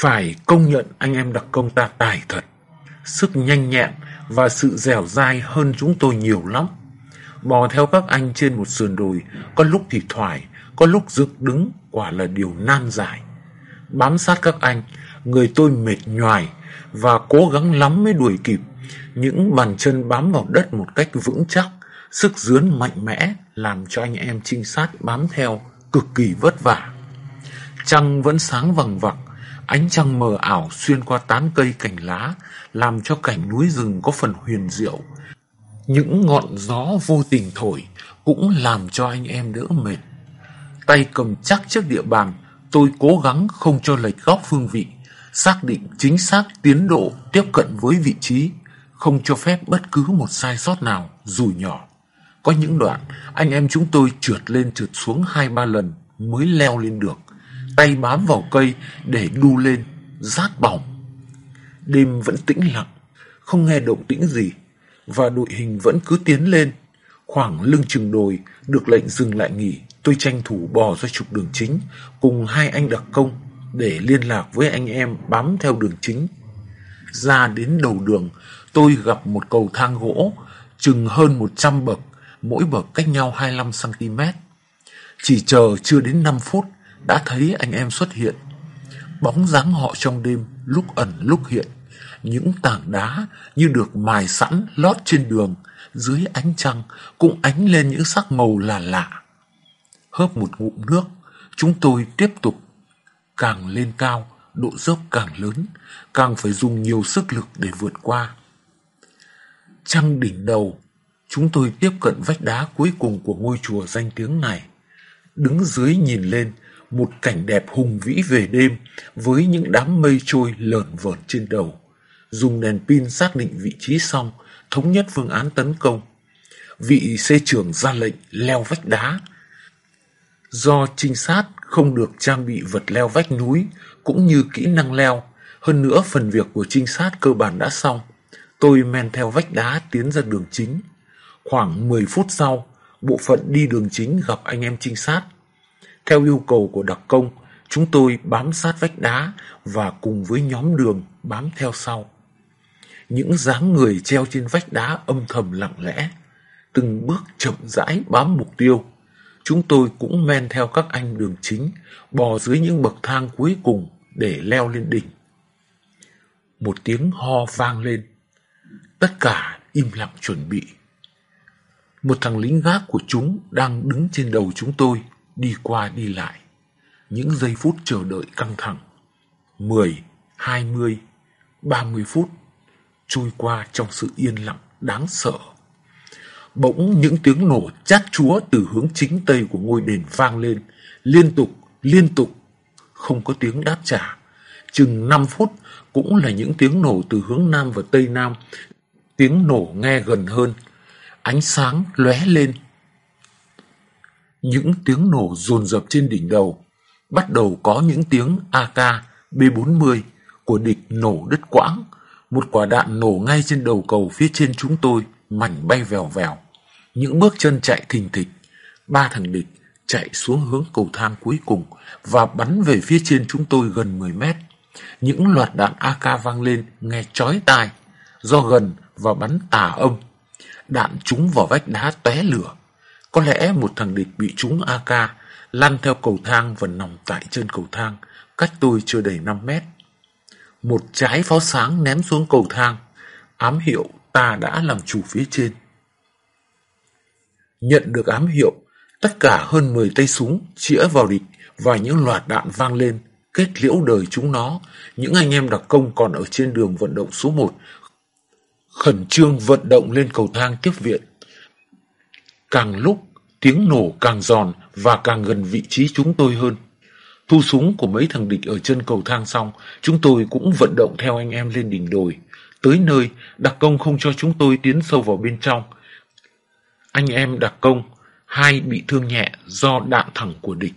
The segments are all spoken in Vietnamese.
Phải công nhận anh em đặc công ta tài thật, sức nhanh nhẹn và sự dẻo dai hơn chúng tôi nhiều lắm. Bò theo các anh trên một sườn đồi, có lúc thì thoải, có lúc dựng đứng, quả là điều nan giải. Bám sát các anh, người tôi mệt nhoài và cố gắng lắm mới đuổi kịp. Những bàn chân bám vào đất một cách vững chắc, sức dướn mạnh mẽ làm cho anh em trinh sát bám theo cực kỳ vất vả. Trăng vẫn sáng vằng vặc, ánh trăng mờ ảo xuyên qua tán cây cành lá, làm cho cảnh núi rừng có phần huyền diệu. Những ngọn gió vô tình thổi cũng làm cho anh em đỡ mệt. Tay cầm chắc chiếc địa bàn, tôi cố gắng không cho lệch góc phương vị, xác định chính xác tiến độ tiếp cận với vị trí, không cho phép bất cứ một sai sót nào dù nhỏ. Có những đoạn, anh em chúng tôi trượt lên trượt xuống hai ba lần mới leo lên được. Tay bám vào cây để đu lên, rát bỏng. Đêm vẫn tĩnh lặng, không nghe động tĩnh gì, và đội hình vẫn cứ tiến lên. Khoảng lưng chừng đồi, được lệnh dừng lại nghỉ, tôi tranh thủ bò ra trục đường chính, cùng hai anh đặc công để liên lạc với anh em bám theo đường chính. Ra đến đầu đường, tôi gặp một cầu thang gỗ, chừng hơn 100 bậc, mỗi bậc cách nhau 25cm. Chỉ chờ chưa đến 5 phút, đã thấy anh em xuất hiện. Bóng dáng họ trong đêm, lúc ẩn lúc hiện. Những tảng đá như được mài sẵn lót trên đường, dưới ánh trăng cũng ánh lên những sắc màu là lạ. Hớp một ngụm nước, chúng tôi tiếp tục càng lên cao, độ dốc càng lớn, càng phải dùng nhiều sức lực để vượt qua. Trăng đỉnh đầu, chúng tôi tiếp cận vách đá cuối cùng của ngôi chùa danh tiếng này. Đứng dưới nhìn lên, một cảnh đẹp hùng vĩ về đêm với những đám mây trôi lởn vởn trên đầu. Dùng đèn pin xác định vị trí xong, thống nhất phương án tấn công. Vị xe trưởng ra lệnh leo vách đá. Do trinh sát không được trang bị vật leo vách núi cũng như kỹ năng leo, hơn nữa phần việc của trinh sát cơ bản đã xong. Tôi men theo vách đá tiến ra đường chính. Khoảng 10 phút sau, bộ phận đi đường chính gặp anh em trinh sát. Theo yêu cầu của đặc công, chúng tôi bám sát vách đá và cùng với nhóm đường bám theo sau. Những dáng người treo trên vách đá âm thầm lặng lẽ, từng bước chậm rãi bám mục tiêu. Chúng tôi cũng men theo các anh đường chính, bò dưới những bậc thang cuối cùng để leo lên đỉnh. Một tiếng ho vang lên. Tất cả im lặng chuẩn bị. Một thằng lính gác của chúng đang đứng trên đầu chúng tôi, đi qua đi lại. Những giây phút chờ đợi căng thẳng. 10, 20, 30 phút trôi qua trong sự yên lặng đáng sợ. Bỗng những tiếng nổ chát chúa từ hướng chính tây của ngôi đền vang lên, liên tục, liên tục, không có tiếng đáp trả. Chừng 5 phút cũng là những tiếng nổ từ hướng nam và tây nam, tiếng nổ nghe gần hơn, ánh sáng lóe lên. Những tiếng nổ dồn dập trên đỉnh đầu, bắt đầu có những tiếng AK B40 của địch nổ đứt quãng, một quả đạn nổ ngay trên đầu cầu phía trên chúng tôi, mảnh bay vèo vèo. Những bước chân chạy thình thịch, ba thằng địch chạy xuống hướng cầu thang cuối cùng và bắn về phía trên chúng tôi gần 10 mét. Những loạt đạn AK vang lên nghe chói tai, do gần và bắn tà âm. Đạn trúng vào vách đá tóe lửa. Có lẽ một thằng địch bị trúng AK, lăn theo cầu thang và nằm tại chân cầu thang, cách tôi chưa đầy 5 mét. Một trái pháo sáng ném xuống cầu thang, ám hiệu ta đã làm chủ phía trên. Nhận được ám hiệu, tất cả hơn 10 tay súng chĩa vào địch và những loạt đạn vang lên, kết liễu đời chúng nó. Những anh em đặc công còn ở trên đường vận động số 1 khẩn trương vận động lên cầu thang tiếp viện. Càng lúc, tiếng nổ càng giòn và càng gần vị trí chúng tôi hơn. Thu súng của mấy thằng địch ở chân cầu thang xong, chúng tôi cũng vận động theo anh em lên đỉnh đồi. Tới nơi, đặc công không cho chúng tôi tiến sâu vào bên trong. Anh em đặc công, hai bị thương nhẹ do đạn thẳng của địch.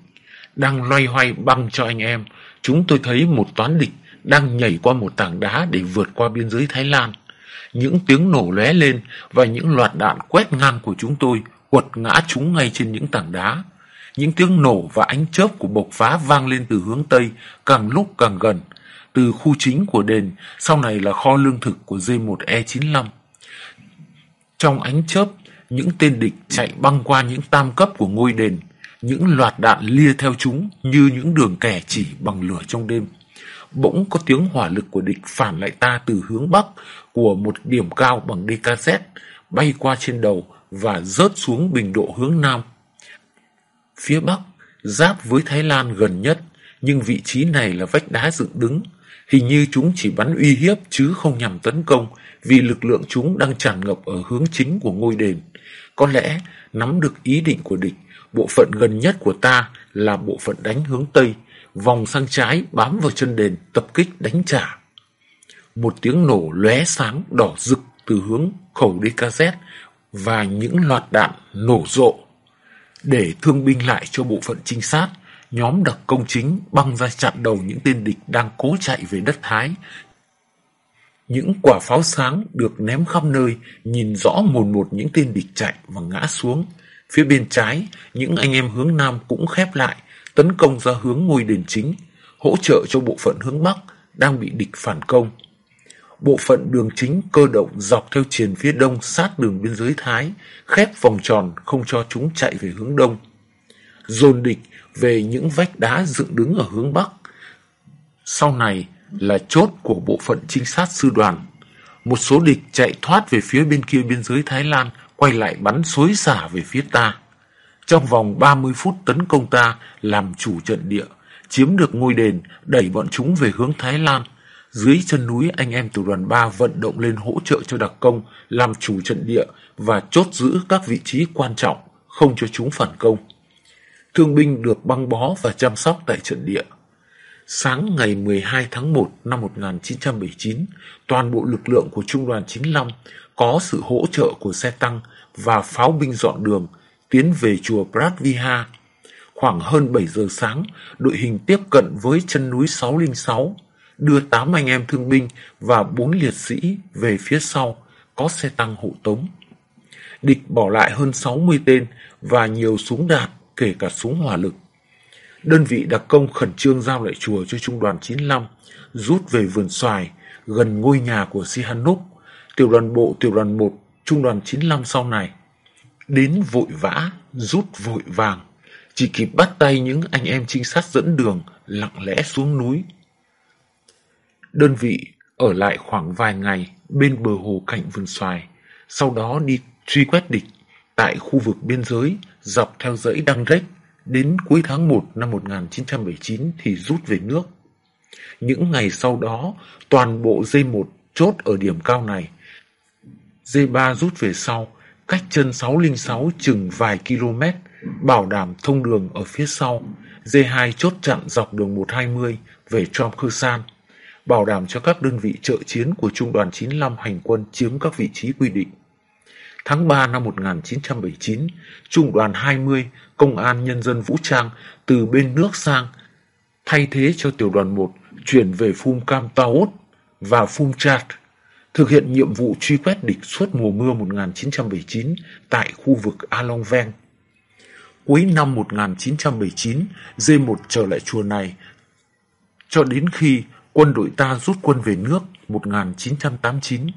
Đang loay hoay băng cho anh em, chúng tôi thấy một toán địch đang nhảy qua một tảng đá để vượt qua biên giới Thái Lan. Những tiếng nổ lóe lên và những loạt đạn quét ngang của chúng tôi quật ngã chúng ngay trên những tảng đá. Những tiếng nổ và ánh chớp của bộc phá vang lên từ hướng Tây, càng lúc càng gần. từ khu chính của đền, sau này là kho lương thực của J-1E95. Trong ánh chớp, những tên địch chạy băng qua những tam cấp của ngôi đền, những loạt đạn lia theo chúng như những đường kẻ chỉ bằng lửa trong đêm. Bỗng có tiếng hỏa lực của địch phản lại ta từ hướng bắc của một điểm cao bằng DKZ, bay qua trên đầu và rớt xuống bình độ hướng nam. Phía bắc, giáp với Thái Lan gần nhất, nhưng vị trí này là vách đá dựng đứng. Hình như chúng chỉ bắn uy hiếp chứ không nhằm tấn công vì lực lượng chúng đang tràn ngập ở hướng chính của ngôi đền. Có lẽ nắm được ý định của địch, bộ phận gần nhất của ta là bộ phận đánh hướng Tây, vòng sang trái bám vào chân đền tập kích đánh trả. Một tiếng nổ lóe sáng đỏ rực từ hướng khẩu DKZ và những loạt đạn nổ rộ. Để thương binh lại cho bộ phận trinh sát, nhóm đặc công chính băng ra chặn đầu những tên địch đang cố chạy về đất Thái. Những quả pháo sáng được ném khắp nơi, nhìn rõ một một những tên địch chạy và ngã xuống. Phía bên trái, những anh em hướng Nam cũng khép lại, tấn công ra hướng ngôi đền chính, hỗ trợ cho bộ phận hướng Bắc đang bị địch phản công. Bộ phận đường chính cơ động dọc theo triền phía đông sát đường biên giới Thái, khép vòng tròn không cho chúng chạy về hướng đông. Dồn địch về những vách đá dựng đứng ở hướng Bắc. Sau này là chốt của bộ phận trinh sát sư đoàn. Một số địch chạy thoát về phía bên kia biên giới Thái Lan, quay lại bắn xối xả về phía ta. Trong vòng 30 phút tấn công ta làm chủ trận địa, chiếm được ngôi đền, đẩy bọn chúng về hướng Thái Lan. Dưới chân núi anh em từ đoàn 3 vận động lên hỗ trợ cho đặc công, làm chủ trận địa và chốt giữ các vị trí quan trọng, không cho chúng phản công. Thương binh được băng bó và chăm sóc tại trận địa. Sáng ngày 12 tháng 1 năm 1979, toàn bộ lực lượng của Trung đoàn 95 có sự hỗ trợ của xe tăng và pháo binh dọn đường tiến về chùa Pratviha. Khoảng hơn 7 giờ sáng, đội hình tiếp cận với chân núi 606, đưa 8 anh em thương binh và 4 liệt sĩ về phía sau, có xe tăng hộ tống. Địch bỏ lại hơn 60 tên và nhiều súng đạn, kể cả súng hỏa lực. Đơn vị đặc công khẩn trương giao lại chùa cho trung đoàn 95, rút về vườn xoài, gần ngôi nhà của Sihanouk, tiểu đoàn bộ tiểu đoàn 1, trung đoàn 95 sau này. Đến vội vã, rút vội vàng, chỉ kịp bắt tay những anh em trinh sát dẫn đường lặng lẽ xuống núi. Đơn vị ở lại khoảng vài ngày bên bờ hồ cạnh vườn xoài, sau đó đi truy quét địch tại khu vực biên giới dọc theo dãy Đăng Rách đến cuối tháng 1 năm 1979 thì rút về nước. Những ngày sau đó, toàn bộ D1 chốt ở điểm cao này. D3 rút về sau, cách chân 606 chừng vài km, bảo đảm thông đường ở phía sau. D2 chốt chặn dọc đường 120 về Trong Khư San bảo đảm cho các đơn vị trợ chiến của Trung đoàn 95 hành quân chiếm các vị trí quy định. Tháng 3 năm 1979, Trung đoàn 20 Công an Nhân dân Vũ trang từ bên nước sang thay thế cho tiểu đoàn 1 chuyển về Phum Cam Taot và Phum Chat thực hiện nhiệm vụ truy quét địch suốt mùa mưa 1979 tại khu vực A Long Veng. Cuối năm 1979, D1 trở lại chùa này cho đến khi quân đội ta rút quân về nước 1989.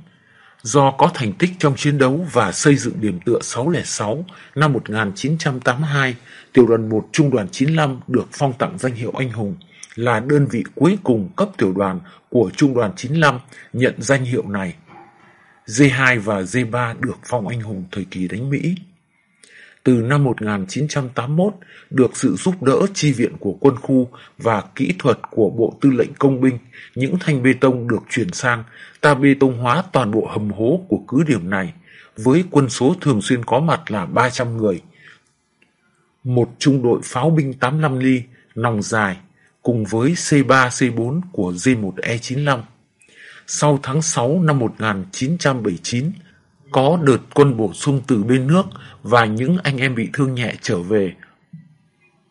Do có thành tích trong chiến đấu và xây dựng điểm tựa 606 năm 1982, tiểu đoàn 1 trung đoàn 95 được phong tặng danh hiệu anh hùng, là đơn vị cuối cùng cấp tiểu đoàn của trung đoàn 95 nhận danh hiệu này. D2 và D3 được phong anh hùng thời kỳ đánh Mỹ. Từ năm 1981, được sự giúp đỡ chi viện của quân khu và kỹ thuật của Bộ Tư lệnh Công binh, những thanh bê tông được chuyển sang, ta bê tông hóa toàn bộ hầm hố của cứ điểm này, với quân số thường xuyên có mặt là 300 người. Một trung đội pháo binh 85 ly, nòng dài, cùng với C3, C4 của D1E95. Sau tháng 6 năm 1979, có đợt quân bổ sung từ bên nước và những anh em bị thương nhẹ trở về.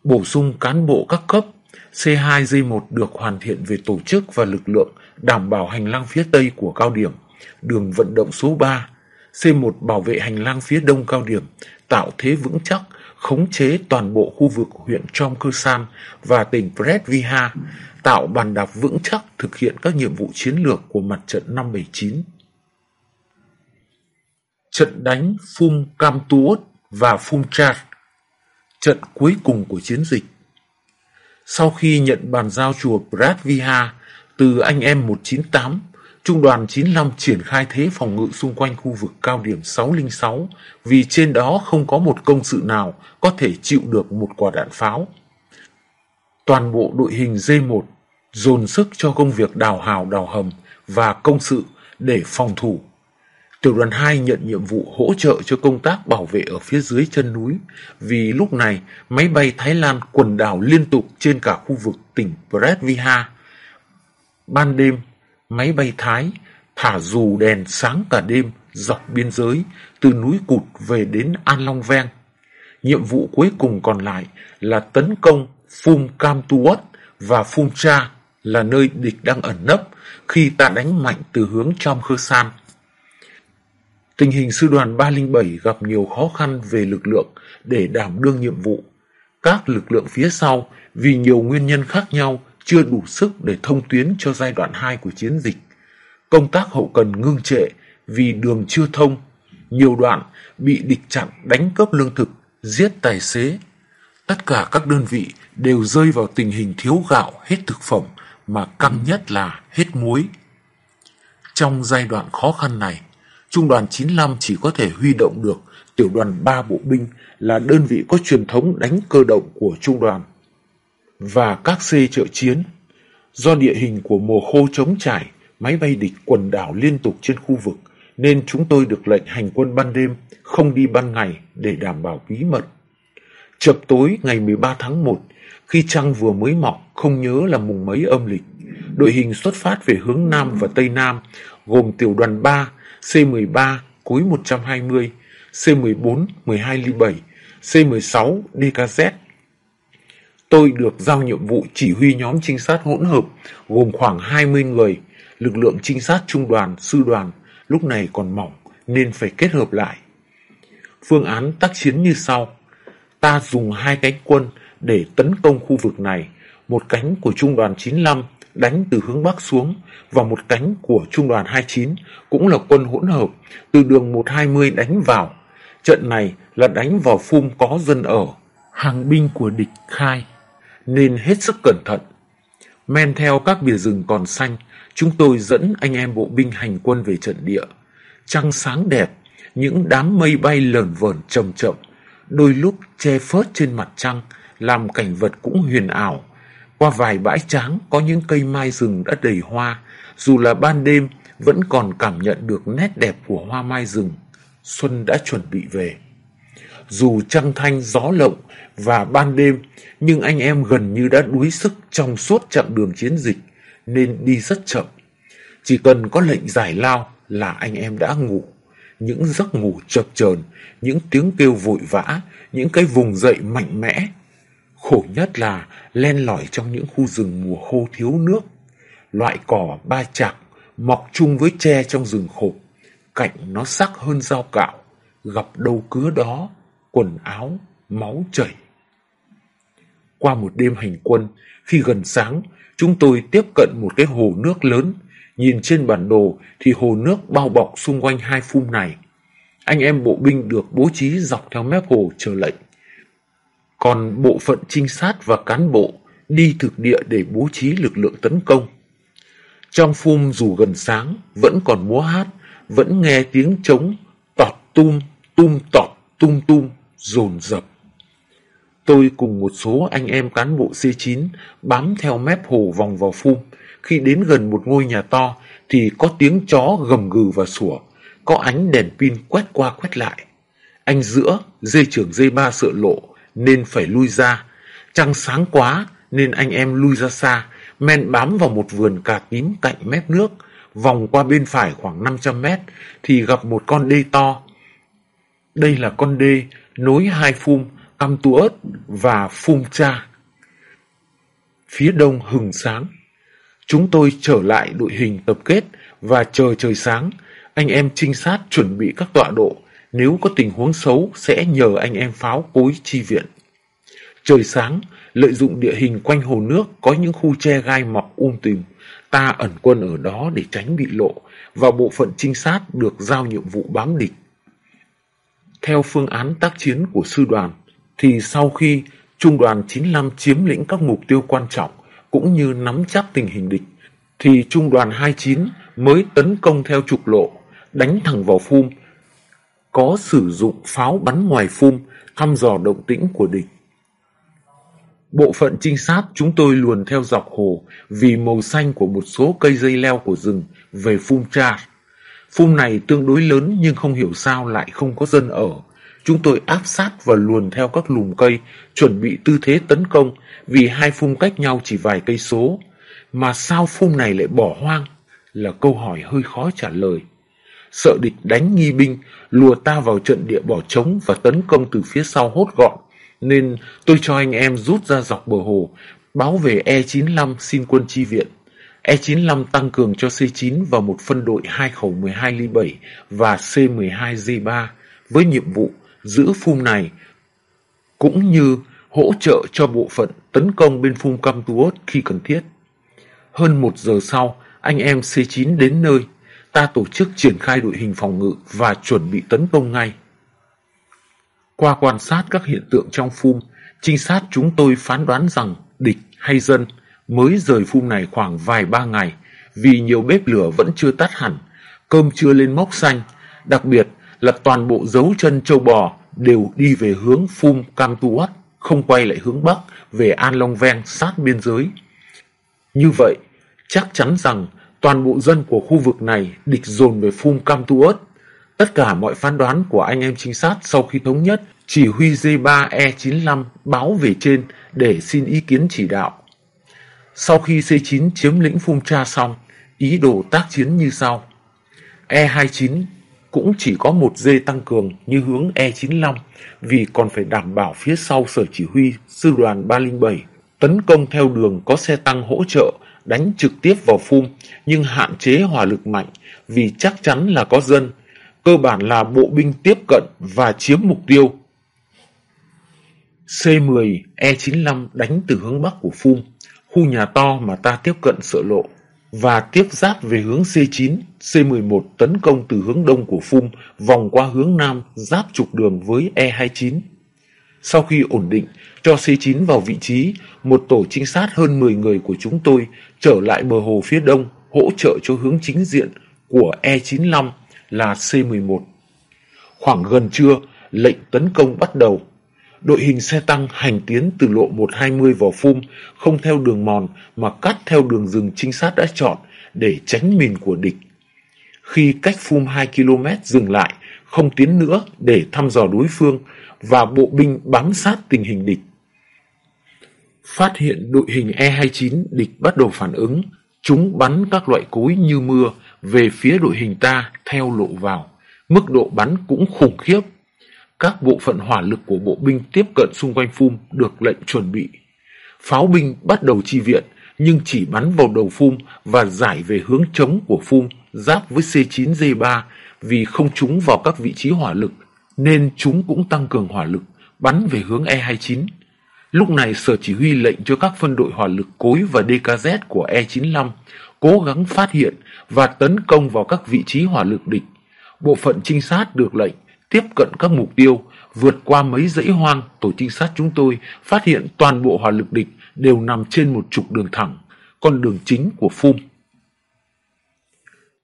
Bổ sung cán bộ các cấp, C2G1 được hoàn thiện về tổ chức và lực lượng đảm bảo hành lang phía tây của cao điểm, đường vận động số 3, C1 bảo vệ hành lang phía đông cao điểm, tạo thế vững chắc, khống chế toàn bộ khu vực huyện Trong Cơ San và tỉnh Predviha, tạo bàn đạp vững chắc thực hiện các nhiệm vụ chiến lược của mặt trận năm 79. Trận đánh Phum Cam Tuốt và Phum Char, trận cuối cùng của chiến dịch. Sau khi nhận bàn giao chùa Predviha từ anh em 198, Trung đoàn 95 triển khai thế phòng ngự xung quanh khu vực cao điểm 606 vì trên đó không có một công sự nào có thể chịu được một quả đạn pháo. Toàn bộ đội hình D1 dồn sức cho công việc đào hào đào hầm và công sự để phòng thủ. Tiểu đoàn 2 nhận nhiệm vụ hỗ trợ cho công tác bảo vệ ở phía dưới chân núi vì lúc này máy bay Thái Lan quần đảo liên tục trên cả khu vực tỉnh Bredviha. Ban đêm, máy bay Thái thả dù đèn sáng cả đêm dọc biên giới từ núi Cụt về đến An Long Ven. Nhiệm vụ cuối cùng còn lại là tấn công Phum Cam Tuot và Phum Cha là nơi địch đang ẩn nấp khi ta đánh mạnh từ hướng Chom khơ san. Tình hình sư đoàn 307 gặp nhiều khó khăn về lực lượng để đảm đương nhiệm vụ. Các lực lượng phía sau vì nhiều nguyên nhân khác nhau chưa đủ sức để thông tuyến cho giai đoạn 2 của chiến dịch. Công tác hậu cần ngưng trệ vì đường chưa thông, nhiều đoạn bị địch chặn đánh cướp lương thực, giết tài xế. Tất cả các đơn vị đều rơi vào tình hình thiếu gạo, hết thực phẩm mà căng nhất là hết muối. Trong giai đoạn khó khăn này, Trung đoàn 95 chỉ có thể huy động được tiểu đoàn 3 bộ binh là đơn vị có truyền thống đánh cơ động của trung đoàn và các xe trợ chiến. Do địa hình của mùa khô trống trải, máy bay địch quần đảo liên tục trên khu vực, nên chúng tôi được lệnh hành quân ban đêm, không đi ban ngày để đảm bảo bí mật. Chập tối ngày 13 tháng 1, khi trăng vừa mới mọc, không nhớ là mùng mấy âm lịch, đội hình xuất phát về hướng Nam và Tây Nam, gồm tiểu đoàn 3, C13, cuối 120, C14, 12 ly 7, C16, DKZ, Tôi được giao nhiệm vụ chỉ huy nhóm trinh sát hỗn hợp gồm khoảng 20 người. Lực lượng trinh sát trung đoàn, sư đoàn lúc này còn mỏng nên phải kết hợp lại. Phương án tác chiến như sau. Ta dùng hai cánh quân để tấn công khu vực này. Một cánh của trung đoàn 95 đánh từ hướng Bắc xuống và một cánh của trung đoàn 29 cũng là quân hỗn hợp từ đường 120 đánh vào. Trận này là đánh vào phum có dân ở. Hàng binh của địch khai nên hết sức cẩn thận. Men theo các bìa rừng còn xanh, chúng tôi dẫn anh em bộ binh hành quân về trận địa. Trăng sáng đẹp, những đám mây bay lờn vờn chậm chậm, đôi lúc che phớt trên mặt trăng, làm cảnh vật cũng huyền ảo. Qua vài bãi tráng có những cây mai rừng đã đầy hoa, dù là ban đêm vẫn còn cảm nhận được nét đẹp của hoa mai rừng. Xuân đã chuẩn bị về. Dù trăng thanh gió lộng và ban đêm, nhưng anh em gần như đã đuối sức trong suốt chặng đường chiến dịch, nên đi rất chậm. Chỉ cần có lệnh giải lao là anh em đã ngủ. Những giấc ngủ chập chờn, những tiếng kêu vội vã, những cái vùng dậy mạnh mẽ. Khổ nhất là len lỏi trong những khu rừng mùa khô thiếu nước. Loại cỏ ba chạc mọc chung với tre trong rừng khổ. Cạnh nó sắc hơn dao cạo, gặp đâu cứa đó, quần áo, máu chảy. Qua một đêm hành quân, khi gần sáng, chúng tôi tiếp cận một cái hồ nước lớn. Nhìn trên bản đồ thì hồ nước bao bọc xung quanh hai phum này. Anh em bộ binh được bố trí dọc theo mép hồ chờ lệnh. Còn bộ phận trinh sát và cán bộ đi thực địa để bố trí lực lượng tấn công. Trong phum dù gần sáng, vẫn còn múa hát, vẫn nghe tiếng trống tọt tum, tum tọt, tum tum, dồn dập. Tôi cùng một số anh em cán bộ C9 bám theo mép hồ vòng vào phum. Khi đến gần một ngôi nhà to thì có tiếng chó gầm gừ và sủa, có ánh đèn pin quét qua quét lại. Anh giữa, dây trưởng dây ba sợ lộ nên phải lui ra. Trăng sáng quá nên anh em lui ra xa, men bám vào một vườn cà tím cạnh mép nước, vòng qua bên phải khoảng 500 mét thì gặp một con đê to. Đây là con đê nối hai phum Cam Tuốt và Phum Cha. Phía đông hừng sáng. Chúng tôi trở lại đội hình tập kết và chờ trời sáng. Anh em trinh sát chuẩn bị các tọa độ, nếu có tình huống xấu sẽ nhờ anh em pháo cối chi viện. Trời sáng, lợi dụng địa hình quanh hồ nước có những khu tre gai mọc um tùm, ta ẩn quân ở đó để tránh bị lộ và bộ phận trinh sát được giao nhiệm vụ bám địch. Theo phương án tác chiến của sư đoàn, thì sau khi Trung đoàn 95 chiếm lĩnh các mục tiêu quan trọng cũng như nắm chắc tình hình địch, thì Trung đoàn 29 mới tấn công theo trục lộ, đánh thẳng vào phum, có sử dụng pháo bắn ngoài phum, thăm dò động tĩnh của địch. Bộ phận trinh sát chúng tôi luồn theo dọc hồ vì màu xanh của một số cây dây leo của rừng về phum tra. Phum này tương đối lớn nhưng không hiểu sao lại không có dân ở. Chúng tôi áp sát và luồn theo các lùm cây, chuẩn bị tư thế tấn công vì hai phum cách nhau chỉ vài cây số. Mà sao phum này lại bỏ hoang? Là câu hỏi hơi khó trả lời. Sợ địch đánh nghi binh, lùa ta vào trận địa bỏ trống và tấn công từ phía sau hốt gọn nên tôi cho anh em rút ra dọc bờ hồ, báo về E95 xin quân chi viện. E95 tăng cường cho C9 và một phân đội 2 khẩu 12 ly 7 và C12G3 với nhiệm vụ giữ phum này cũng như hỗ trợ cho bộ phận tấn công bên phum Cam Tuốt khi cần thiết. Hơn một giờ sau, anh em C9 đến nơi, ta tổ chức triển khai đội hình phòng ngự và chuẩn bị tấn công ngay. Qua quan sát các hiện tượng trong phum, trinh sát chúng tôi phán đoán rằng địch hay dân mới rời phum này khoảng vài ba ngày vì nhiều bếp lửa vẫn chưa tắt hẳn, cơm chưa lên mốc xanh, đặc biệt là toàn bộ dấu chân châu bò đều đi về hướng phum Cam Tuat, không quay lại hướng Bắc về An Long Ven sát biên giới. Như vậy, chắc chắn rằng toàn bộ dân của khu vực này địch dồn về phum Cam Tuat Tất cả mọi phán đoán của anh em trinh sát sau khi thống nhất, chỉ huy J3E95 báo về trên để xin ý kiến chỉ đạo. Sau khi C9 chiếm lĩnh Phung Tra xong, ý đồ tác chiến như sau. E29 cũng chỉ có một dê tăng cường như hướng E95 vì còn phải đảm bảo phía sau sở chỉ huy sư đoàn 307 tấn công theo đường có xe tăng hỗ trợ đánh trực tiếp vào phum nhưng hạn chế hỏa lực mạnh vì chắc chắn là có dân cơ bản là bộ binh tiếp cận và chiếm mục tiêu. C-10 E-95 đánh từ hướng bắc của Phum, khu nhà to mà ta tiếp cận sợ lộ, và tiếp giáp về hướng C-9, C-11 tấn công từ hướng đông của Phum, vòng qua hướng nam giáp trục đường với E-29. Sau khi ổn định, cho C-9 vào vị trí, một tổ trinh sát hơn 10 người của chúng tôi trở lại bờ hồ phía đông, hỗ trợ cho hướng chính diện của E-95 là C-11. Khoảng gần trưa, lệnh tấn công bắt đầu. Đội hình xe tăng hành tiến từ lộ 120 vào phum, không theo đường mòn mà cắt theo đường rừng trinh sát đã chọn để tránh mìn của địch. Khi cách phum 2 km dừng lại, không tiến nữa để thăm dò đối phương và bộ binh bám sát tình hình địch. Phát hiện đội hình E-29 địch bắt đầu phản ứng, chúng bắn các loại cối như mưa, về phía đội hình ta theo lộ vào. Mức độ bắn cũng khủng khiếp. Các bộ phận hỏa lực của bộ binh tiếp cận xung quanh phum được lệnh chuẩn bị. Pháo binh bắt đầu chi viện nhưng chỉ bắn vào đầu phum và giải về hướng chống của phum giáp với C9D3 vì không trúng vào các vị trí hỏa lực nên chúng cũng tăng cường hỏa lực bắn về hướng E29. Lúc này sở chỉ huy lệnh cho các phân đội hỏa lực cối và DKZ của E95 cố gắng phát hiện và tấn công vào các vị trí hỏa lực địch. Bộ phận trinh sát được lệnh tiếp cận các mục tiêu, vượt qua mấy dãy hoang, tổ trinh sát chúng tôi phát hiện toàn bộ hỏa lực địch đều nằm trên một trục đường thẳng, con đường chính của Phum.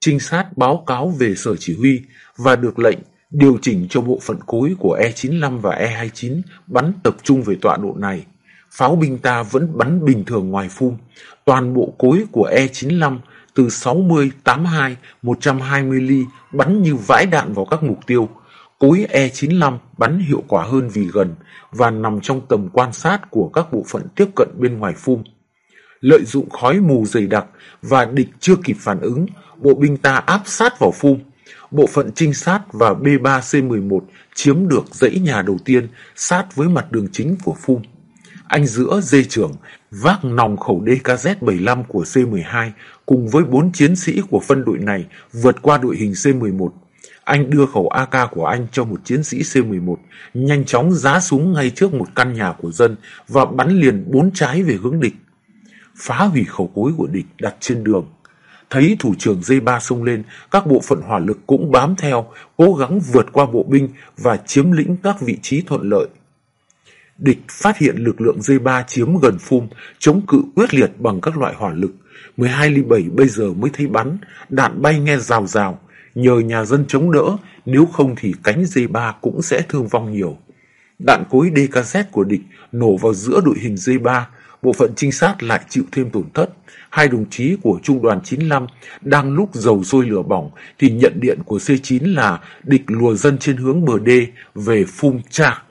Trinh sát báo cáo về sở chỉ huy và được lệnh điều chỉnh cho bộ phận cối của E95 và E29 bắn tập trung về tọa độ này. Pháo binh ta vẫn bắn bình thường ngoài phum. Toàn bộ cối của E95 từ 60, 82, 120 ly bắn như vãi đạn vào các mục tiêu. Cối E95 bắn hiệu quả hơn vì gần và nằm trong tầm quan sát của các bộ phận tiếp cận bên ngoài phum. Lợi dụng khói mù dày đặc và địch chưa kịp phản ứng, bộ binh ta áp sát vào phum. Bộ phận trinh sát và B3C11 chiếm được dãy nhà đầu tiên sát với mặt đường chính của phum. Anh giữa dây trưởng vác nòng khẩu DKZ-75 của C-12 cùng với bốn chiến sĩ của phân đội này vượt qua đội hình C-11. Anh đưa khẩu AK của anh cho một chiến sĩ C-11, nhanh chóng giá súng ngay trước một căn nhà của dân và bắn liền bốn trái về hướng địch. Phá hủy khẩu cối của địch đặt trên đường. Thấy thủ trưởng dây ba xông lên, các bộ phận hỏa lực cũng bám theo, cố gắng vượt qua bộ binh và chiếm lĩnh các vị trí thuận lợi. Địch phát hiện lực lượng dây ba chiếm gần phum, chống cự quyết liệt bằng các loại hỏa lực. 12 ly 7 bây giờ mới thấy bắn, đạn bay nghe rào rào, nhờ nhà dân chống đỡ, nếu không thì cánh dây ba cũng sẽ thương vong nhiều. Đạn cối DKZ của địch nổ vào giữa đội hình dây ba bộ phận trinh sát lại chịu thêm tổn thất. Hai đồng chí của trung đoàn 95 đang lúc dầu sôi lửa bỏng thì nhận điện của C9 là địch lùa dân trên hướng bờ đê về Phung Cha.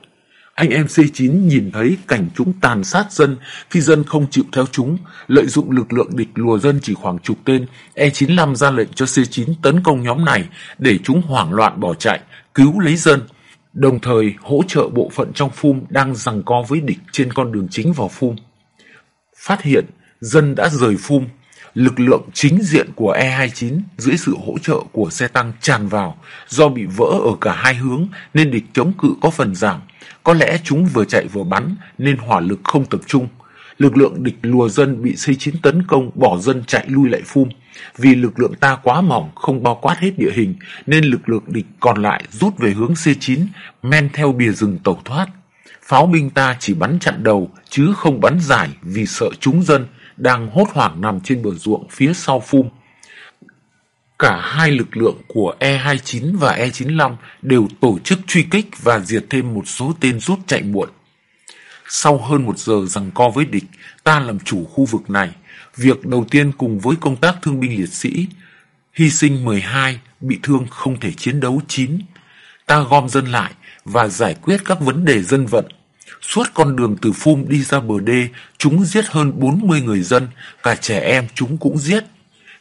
Anh em C9 nhìn thấy cảnh chúng tàn sát dân khi dân không chịu theo chúng, lợi dụng lực lượng địch lùa dân chỉ khoảng chục tên, E95 ra lệnh cho C9 tấn công nhóm này để chúng hoảng loạn bỏ chạy, cứu lấy dân. Đồng thời hỗ trợ bộ phận trong phum đang giằng co với địch trên con đường chính vào phum. Phát hiện dân đã rời phum, lực lượng chính diện của E29 dưới sự hỗ trợ của xe tăng tràn vào. Do bị vỡ ở cả hai hướng nên địch chống cự có phần giảm. Có lẽ chúng vừa chạy vừa bắn nên hỏa lực không tập trung. Lực lượng địch lùa dân bị C9 tấn công bỏ dân chạy lui lại phum. Vì lực lượng ta quá mỏng không bao quát hết địa hình nên lực lượng địch còn lại rút về hướng C9 men theo bìa rừng tẩu thoát. Pháo binh ta chỉ bắn chặn đầu chứ không bắn giải vì sợ chúng dân đang hốt hoảng nằm trên bờ ruộng phía sau phum. Cả hai lực lượng của E29 và E95 đều tổ chức truy kích và diệt thêm một số tên rút chạy muộn. Sau hơn một giờ rằng co với địch, ta làm chủ khu vực này. Việc đầu tiên cùng với công tác thương binh liệt sĩ, hy sinh 12, bị thương không thể chiến đấu 9. Ta gom dân lại và giải quyết các vấn đề dân vận Suốt con đường từ Phum đi ra bờ đê, chúng giết hơn 40 người dân, cả trẻ em chúng cũng giết.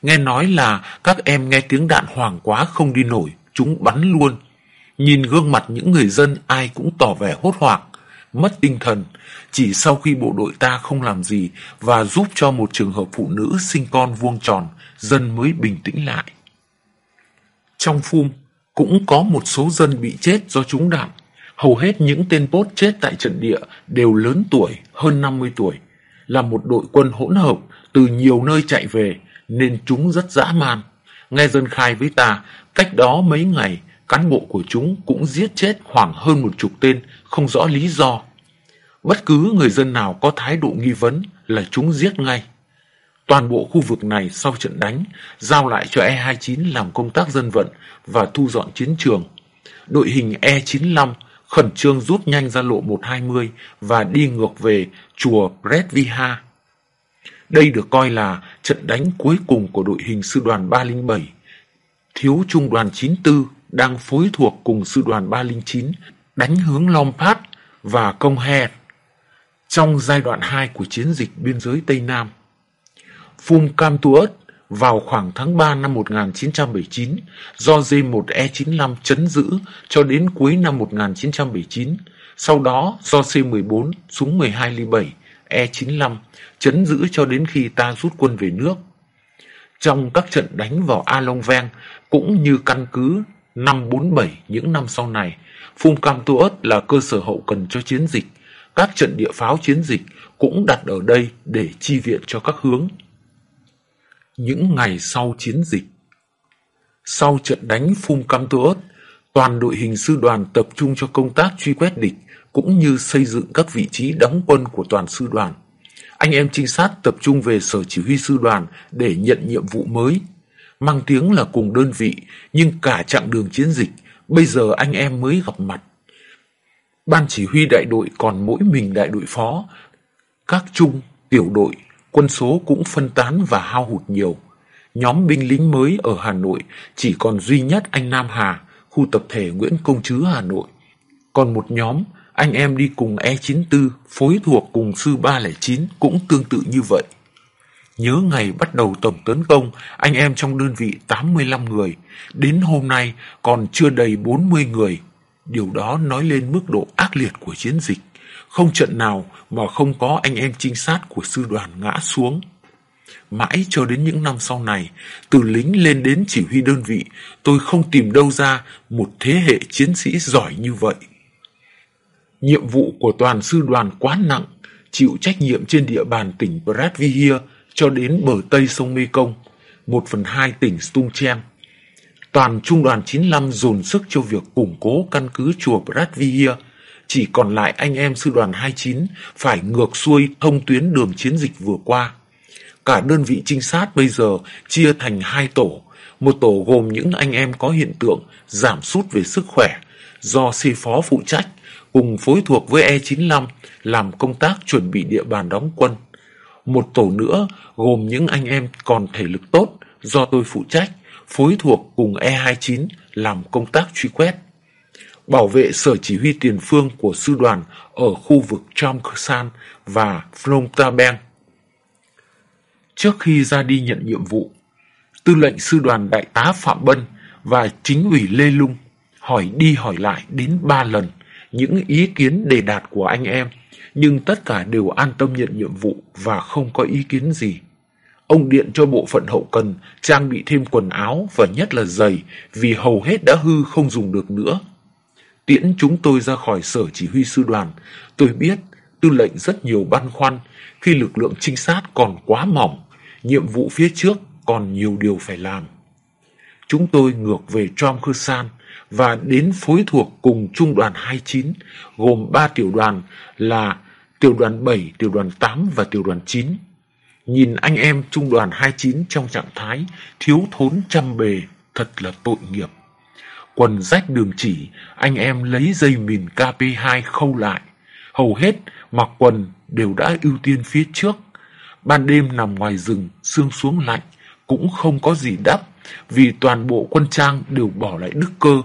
Nghe nói là các em nghe tiếng đạn hoảng quá không đi nổi, chúng bắn luôn. Nhìn gương mặt những người dân ai cũng tỏ vẻ hốt hoảng, mất tinh thần. Chỉ sau khi bộ đội ta không làm gì và giúp cho một trường hợp phụ nữ sinh con vuông tròn, dân mới bình tĩnh lại. Trong Phum, cũng có một số dân bị chết do trúng đạn. Hầu hết những tên bốt chết tại trận địa đều lớn tuổi, hơn 50 tuổi. Là một đội quân hỗn hợp từ nhiều nơi chạy về nên chúng rất dã man. Nghe dân khai với ta, cách đó mấy ngày, cán bộ của chúng cũng giết chết khoảng hơn một chục tên, không rõ lý do. Bất cứ người dân nào có thái độ nghi vấn là chúng giết ngay. Toàn bộ khu vực này sau trận đánh, giao lại cho E29 làm công tác dân vận và thu dọn chiến trường. Đội hình E95 khẩn trương rút nhanh ra lộ 120 và đi ngược về chùa Bredviha. Đây được coi là trận đánh cuối cùng của đội hình sư đoàn 307. Thiếu trung đoàn 94 đang phối thuộc cùng sư đoàn 309 đánh hướng Lompat và Công He trong giai đoạn 2 của chiến dịch biên giới Tây Nam. Phum Cam Tuất vào khoảng tháng 3 năm 1979 do J1E95 chấn giữ cho đến cuối năm 1979. Sau đó do C14 súng 12 ly 7 E95 chấn giữ cho đến khi ta rút quân về nước. Trong các trận đánh vào A Long Veng cũng như căn cứ 547 những năm sau này, Phum Cam Tuất là cơ sở hậu cần cho chiến dịch. Các trận địa pháo chiến dịch cũng đặt ở đây để chi viện cho các hướng những ngày sau chiến dịch. Sau trận đánh Phum Cam Tuốt, toàn đội hình sư đoàn tập trung cho công tác truy quét địch cũng như xây dựng các vị trí đóng quân của toàn sư đoàn. Anh em trinh sát tập trung về sở chỉ huy sư đoàn để nhận nhiệm vụ mới. Mang tiếng là cùng đơn vị, nhưng cả chặng đường chiến dịch, bây giờ anh em mới gặp mặt. Ban chỉ huy đại đội còn mỗi mình đại đội phó, các trung, tiểu đội quân số cũng phân tán và hao hụt nhiều. Nhóm binh lính mới ở Hà Nội chỉ còn duy nhất anh Nam Hà, khu tập thể Nguyễn Công Trứ Hà Nội. Còn một nhóm, anh em đi cùng E94, phối thuộc cùng sư 309 cũng tương tự như vậy. Nhớ ngày bắt đầu tổng tấn công, anh em trong đơn vị 85 người, đến hôm nay còn chưa đầy 40 người. Điều đó nói lên mức độ ác liệt của chiến dịch. Không trận nào mà không có anh em trinh sát của sư đoàn ngã xuống. Mãi cho đến những năm sau này, từ lính lên đến chỉ huy đơn vị, tôi không tìm đâu ra một thế hệ chiến sĩ giỏi như vậy. Nhiệm vụ của toàn sư đoàn quá nặng, chịu trách nhiệm trên địa bàn tỉnh Bradvihia cho đến bờ tây sông Mekong, một phần hai tỉnh Stung Toàn trung đoàn 95 dồn sức cho việc củng cố căn cứ chùa Bradvihia, chỉ còn lại anh em sư đoàn 29 phải ngược xuôi thông tuyến đường chiến dịch vừa qua. Cả đơn vị trinh sát bây giờ chia thành hai tổ, một tổ gồm những anh em có hiện tượng giảm sút về sức khỏe do sư phó phụ trách cùng phối thuộc với E95 làm công tác chuẩn bị địa bàn đóng quân. Một tổ nữa gồm những anh em còn thể lực tốt do tôi phụ trách, phối thuộc cùng E29 làm công tác truy quét. Bảo vệ sở chỉ huy tiền phương của sư đoàn ở khu vực Chomksan và Phnom Penh. Trước khi ra đi nhận nhiệm vụ, tư lệnh sư đoàn đại tá Phạm Bân và chính ủy Lê Lung hỏi đi hỏi lại đến ba lần những ý kiến đề đạt của anh em, nhưng tất cả đều an tâm nhận nhiệm vụ và không có ý kiến gì. Ông điện cho bộ phận hậu cần trang bị thêm quần áo và nhất là giày vì hầu hết đã hư không dùng được nữa. Tiễn chúng tôi ra khỏi sở chỉ huy sư đoàn, tôi biết tư lệnh rất nhiều băn khoăn khi lực lượng trinh sát còn quá mỏng, nhiệm vụ phía trước còn nhiều điều phải làm. Chúng tôi ngược về Trom Khơ San và đến phối thuộc cùng trung đoàn 29 gồm 3 tiểu đoàn là tiểu đoàn 7, tiểu đoàn 8 và tiểu đoàn 9. Nhìn anh em trung đoàn 29 trong trạng thái thiếu thốn trăm bề, thật là tội nghiệp. Quần rách đường chỉ, anh em lấy dây mìn KP2 khâu lại. Hầu hết mặc quần đều đã ưu tiên phía trước. Ban đêm nằm ngoài rừng, sương xuống lạnh, cũng không có gì đắp, vì toàn bộ quân trang đều bỏ lại đức cơ.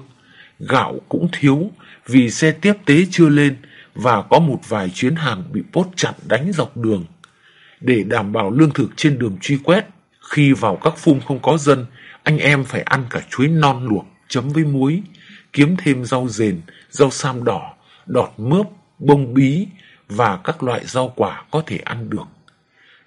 Gạo cũng thiếu, vì xe tiếp tế chưa lên, và có một vài chuyến hàng bị bốt chặn đánh dọc đường. Để đảm bảo lương thực trên đường truy quét, khi vào các phum không có dân, anh em phải ăn cả chuối non luộc chấm với muối, kiếm thêm rau rền, rau sam đỏ, đọt mướp, bông bí và các loại rau quả có thể ăn được.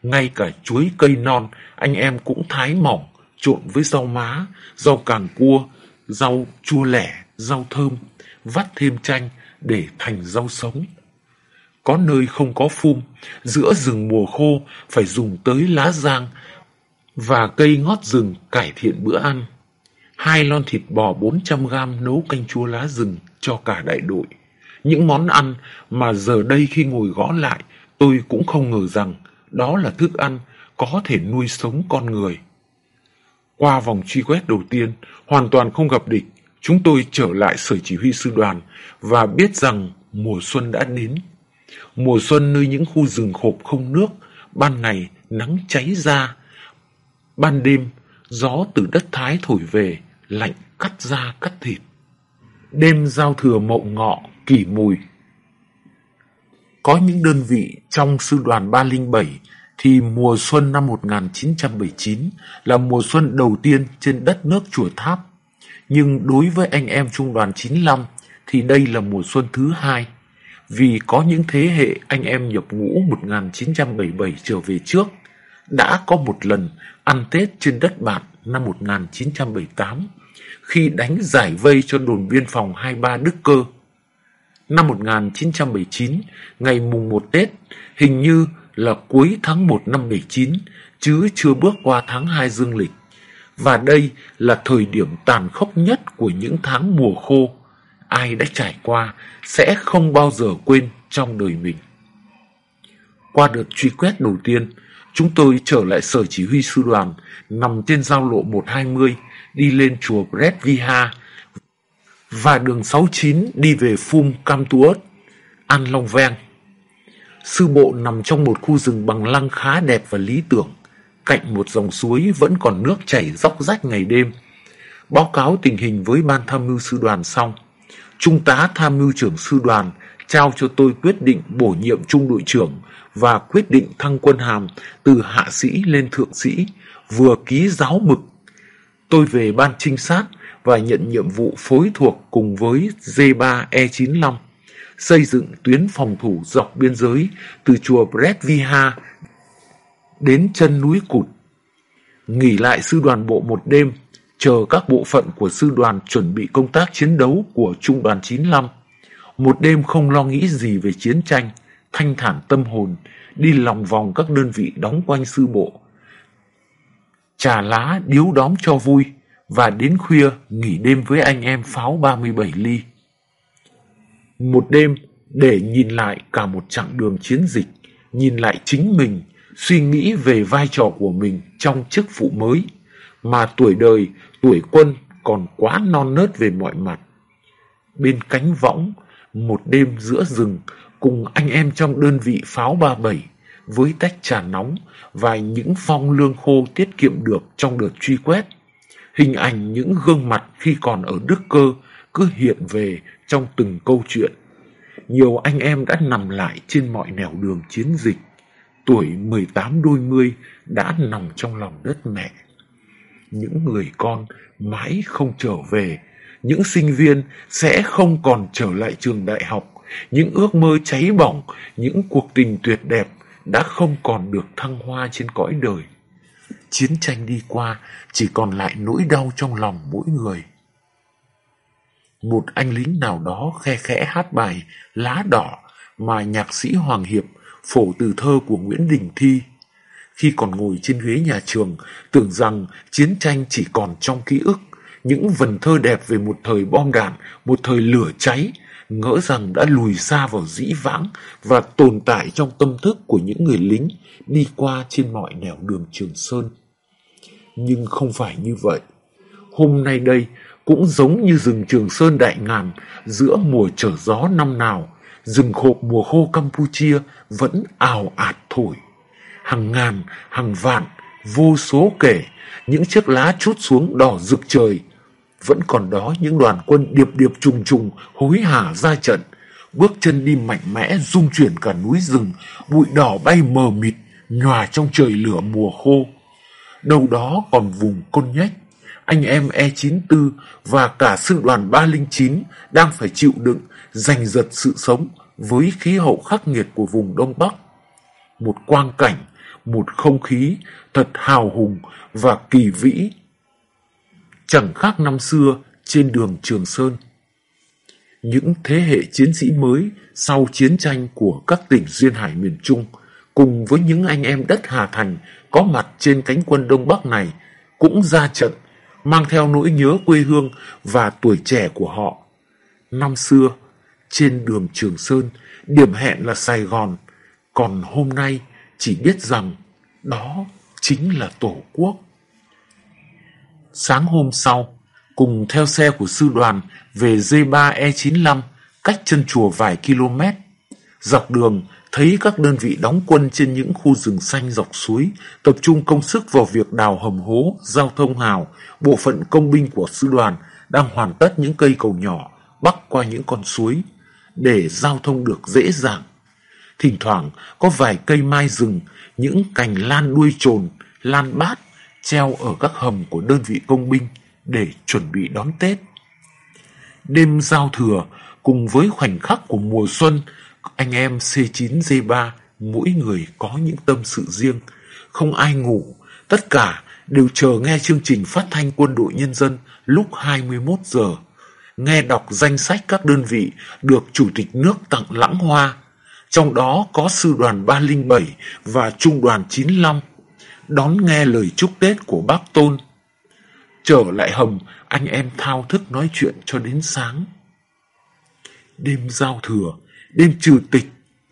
Ngay cả chuối cây non anh em cũng thái mỏng, trộn với rau má, rau càng cua, rau chua lẻ, rau thơm, vắt thêm chanh để thành rau sống. Có nơi không có phum, giữa rừng mùa khô phải dùng tới lá giang và cây ngót rừng cải thiện bữa ăn. Hai lon thịt bò 400 gram nấu canh chua lá rừng cho cả đại đội. Những món ăn mà giờ đây khi ngồi gõ lại tôi cũng không ngờ rằng đó là thức ăn có thể nuôi sống con người. Qua vòng truy quét đầu tiên, hoàn toàn không gặp địch, chúng tôi trở lại sở chỉ huy sư đoàn và biết rằng mùa xuân đã đến. Mùa xuân nơi những khu rừng khộp không nước, ban ngày nắng cháy ra, ban đêm gió từ đất Thái thổi về, lạnh cắt da cắt thịt. Đêm giao thừa mậu ngọ, kỷ mùi. Có những đơn vị trong sư đoàn 307 thì mùa xuân năm 1979 là mùa xuân đầu tiên trên đất nước chùa Tháp. Nhưng đối với anh em trung đoàn 95 thì đây là mùa xuân thứ hai. Vì có những thế hệ anh em nhập ngũ 1977 trở về trước đã có một lần ăn Tết trên đất bạn năm 1978 khi đánh giải vây cho đồn biên phòng 23 Đức Cơ. Năm 1979, ngày mùng 1 Tết, hình như là cuối tháng 1 năm 79, chứ chưa bước qua tháng 2 dương lịch. Và đây là thời điểm tàn khốc nhất của những tháng mùa khô. Ai đã trải qua sẽ không bao giờ quên trong đời mình. Qua đợt truy quét đầu tiên, chúng tôi trở lại sở chỉ huy sư đoàn nằm trên giao lộ 120 đi lên chùa Bret Viha và đường 69 đi về Phum Cam Tuot, An Long Veng. Sư bộ nằm trong một khu rừng bằng lăng khá đẹp và lý tưởng, cạnh một dòng suối vẫn còn nước chảy róc rách ngày đêm. Báo cáo tình hình với ban tham mưu sư đoàn xong, Trung tá tham mưu trưởng sư đoàn trao cho tôi quyết định bổ nhiệm trung đội trưởng và quyết định thăng quân hàm từ hạ sĩ lên thượng sĩ, vừa ký giáo mực. Tôi về ban trinh sát và nhận nhiệm vụ phối thuộc cùng với D3E95 xây dựng tuyến phòng thủ dọc biên giới từ chùa Bretviha đến chân núi cụt. Nghỉ lại sư đoàn bộ một đêm, chờ các bộ phận của sư đoàn chuẩn bị công tác chiến đấu của trung đoàn 95. Một đêm không lo nghĩ gì về chiến tranh, thanh thản tâm hồn, đi lòng vòng các đơn vị đóng quanh sư bộ. Trà lá điếu đóm cho vui và đến khuya nghỉ đêm với anh em pháo 37 ly. Một đêm để nhìn lại cả một chặng đường chiến dịch, nhìn lại chính mình, suy nghĩ về vai trò của mình trong chức vụ mới, mà tuổi đời, tuổi quân còn quá non nớt về mọi mặt. Bên cánh võng, một đêm giữa rừng, cùng anh em trong đơn vị pháo 37, với tách trà nóng và những phong lương khô tiết kiệm được trong đợt truy quét. Hình ảnh những gương mặt khi còn ở Đức Cơ cứ hiện về trong từng câu chuyện. Nhiều anh em đã nằm lại trên mọi nẻo đường chiến dịch. Tuổi 18 đôi mươi đã nằm trong lòng đất mẹ. Những người con mãi không trở về. Những sinh viên sẽ không còn trở lại trường đại học. Những ước mơ cháy bỏng, những cuộc tình tuyệt đẹp đã không còn được thăng hoa trên cõi đời. Chiến tranh đi qua, chỉ còn lại nỗi đau trong lòng mỗi người. Một anh lính nào đó khe khẽ hát bài Lá đỏ mà nhạc sĩ Hoàng Hiệp phổ từ thơ của Nguyễn Đình Thi. Khi còn ngồi trên ghế nhà trường, tưởng rằng chiến tranh chỉ còn trong ký ức, những vần thơ đẹp về một thời bom đạn, một thời lửa cháy, ngỡ rằng đã lùi xa vào dĩ vãng và tồn tại trong tâm thức của những người lính đi qua trên mọi nẻo đường Trường Sơn. Nhưng không phải như vậy. Hôm nay đây cũng giống như rừng Trường Sơn Đại Ngàn giữa mùa trở gió năm nào, rừng khộp mùa khô Campuchia vẫn ào ạt thổi. Hàng ngàn, hàng vạn, vô số kể, những chiếc lá chút xuống đỏ rực trời, vẫn còn đó những đoàn quân điệp điệp trùng trùng hối hả ra trận, bước chân đi mạnh mẽ rung chuyển cả núi rừng, bụi đỏ bay mờ mịt, nhòa trong trời lửa mùa khô. Đâu đó còn vùng côn nhách, anh em E94 và cả sư đoàn 309 đang phải chịu đựng, giành giật sự sống với khí hậu khắc nghiệt của vùng Đông Bắc. Một quang cảnh, một không khí thật hào hùng và kỳ vĩ chẳng khác năm xưa trên đường Trường Sơn. Những thế hệ chiến sĩ mới sau chiến tranh của các tỉnh duyên hải miền Trung cùng với những anh em đất Hà Thành có mặt trên cánh quân Đông Bắc này cũng ra trận mang theo nỗi nhớ quê hương và tuổi trẻ của họ. Năm xưa, trên đường Trường Sơn, điểm hẹn là Sài Gòn, còn hôm nay chỉ biết rằng đó chính là Tổ quốc. Sáng hôm sau, cùng theo xe của sư đoàn về D3E95 cách chân chùa vài km. Dọc đường, thấy các đơn vị đóng quân trên những khu rừng xanh dọc suối tập trung công sức vào việc đào hầm hố, giao thông hào, bộ phận công binh của sư đoàn đang hoàn tất những cây cầu nhỏ bắc qua những con suối để giao thông được dễ dàng. Thỉnh thoảng có vài cây mai rừng, những cành lan đuôi trồn, lan bát treo ở các hầm của đơn vị công binh để chuẩn bị đón Tết. Đêm giao thừa cùng với khoảnh khắc của mùa xuân, anh em C9D3 mỗi người có những tâm sự riêng, không ai ngủ, tất cả đều chờ nghe chương trình phát thanh quân đội nhân dân lúc 21 giờ, nghe đọc danh sách các đơn vị được Chủ tịch nước tặng lãng hoa, trong đó có Sư đoàn 307 và Trung đoàn 95 đón nghe lời chúc Tết của bác Tôn. Trở lại hầm, anh em thao thức nói chuyện cho đến sáng. Đêm giao thừa, đêm trừ tịch,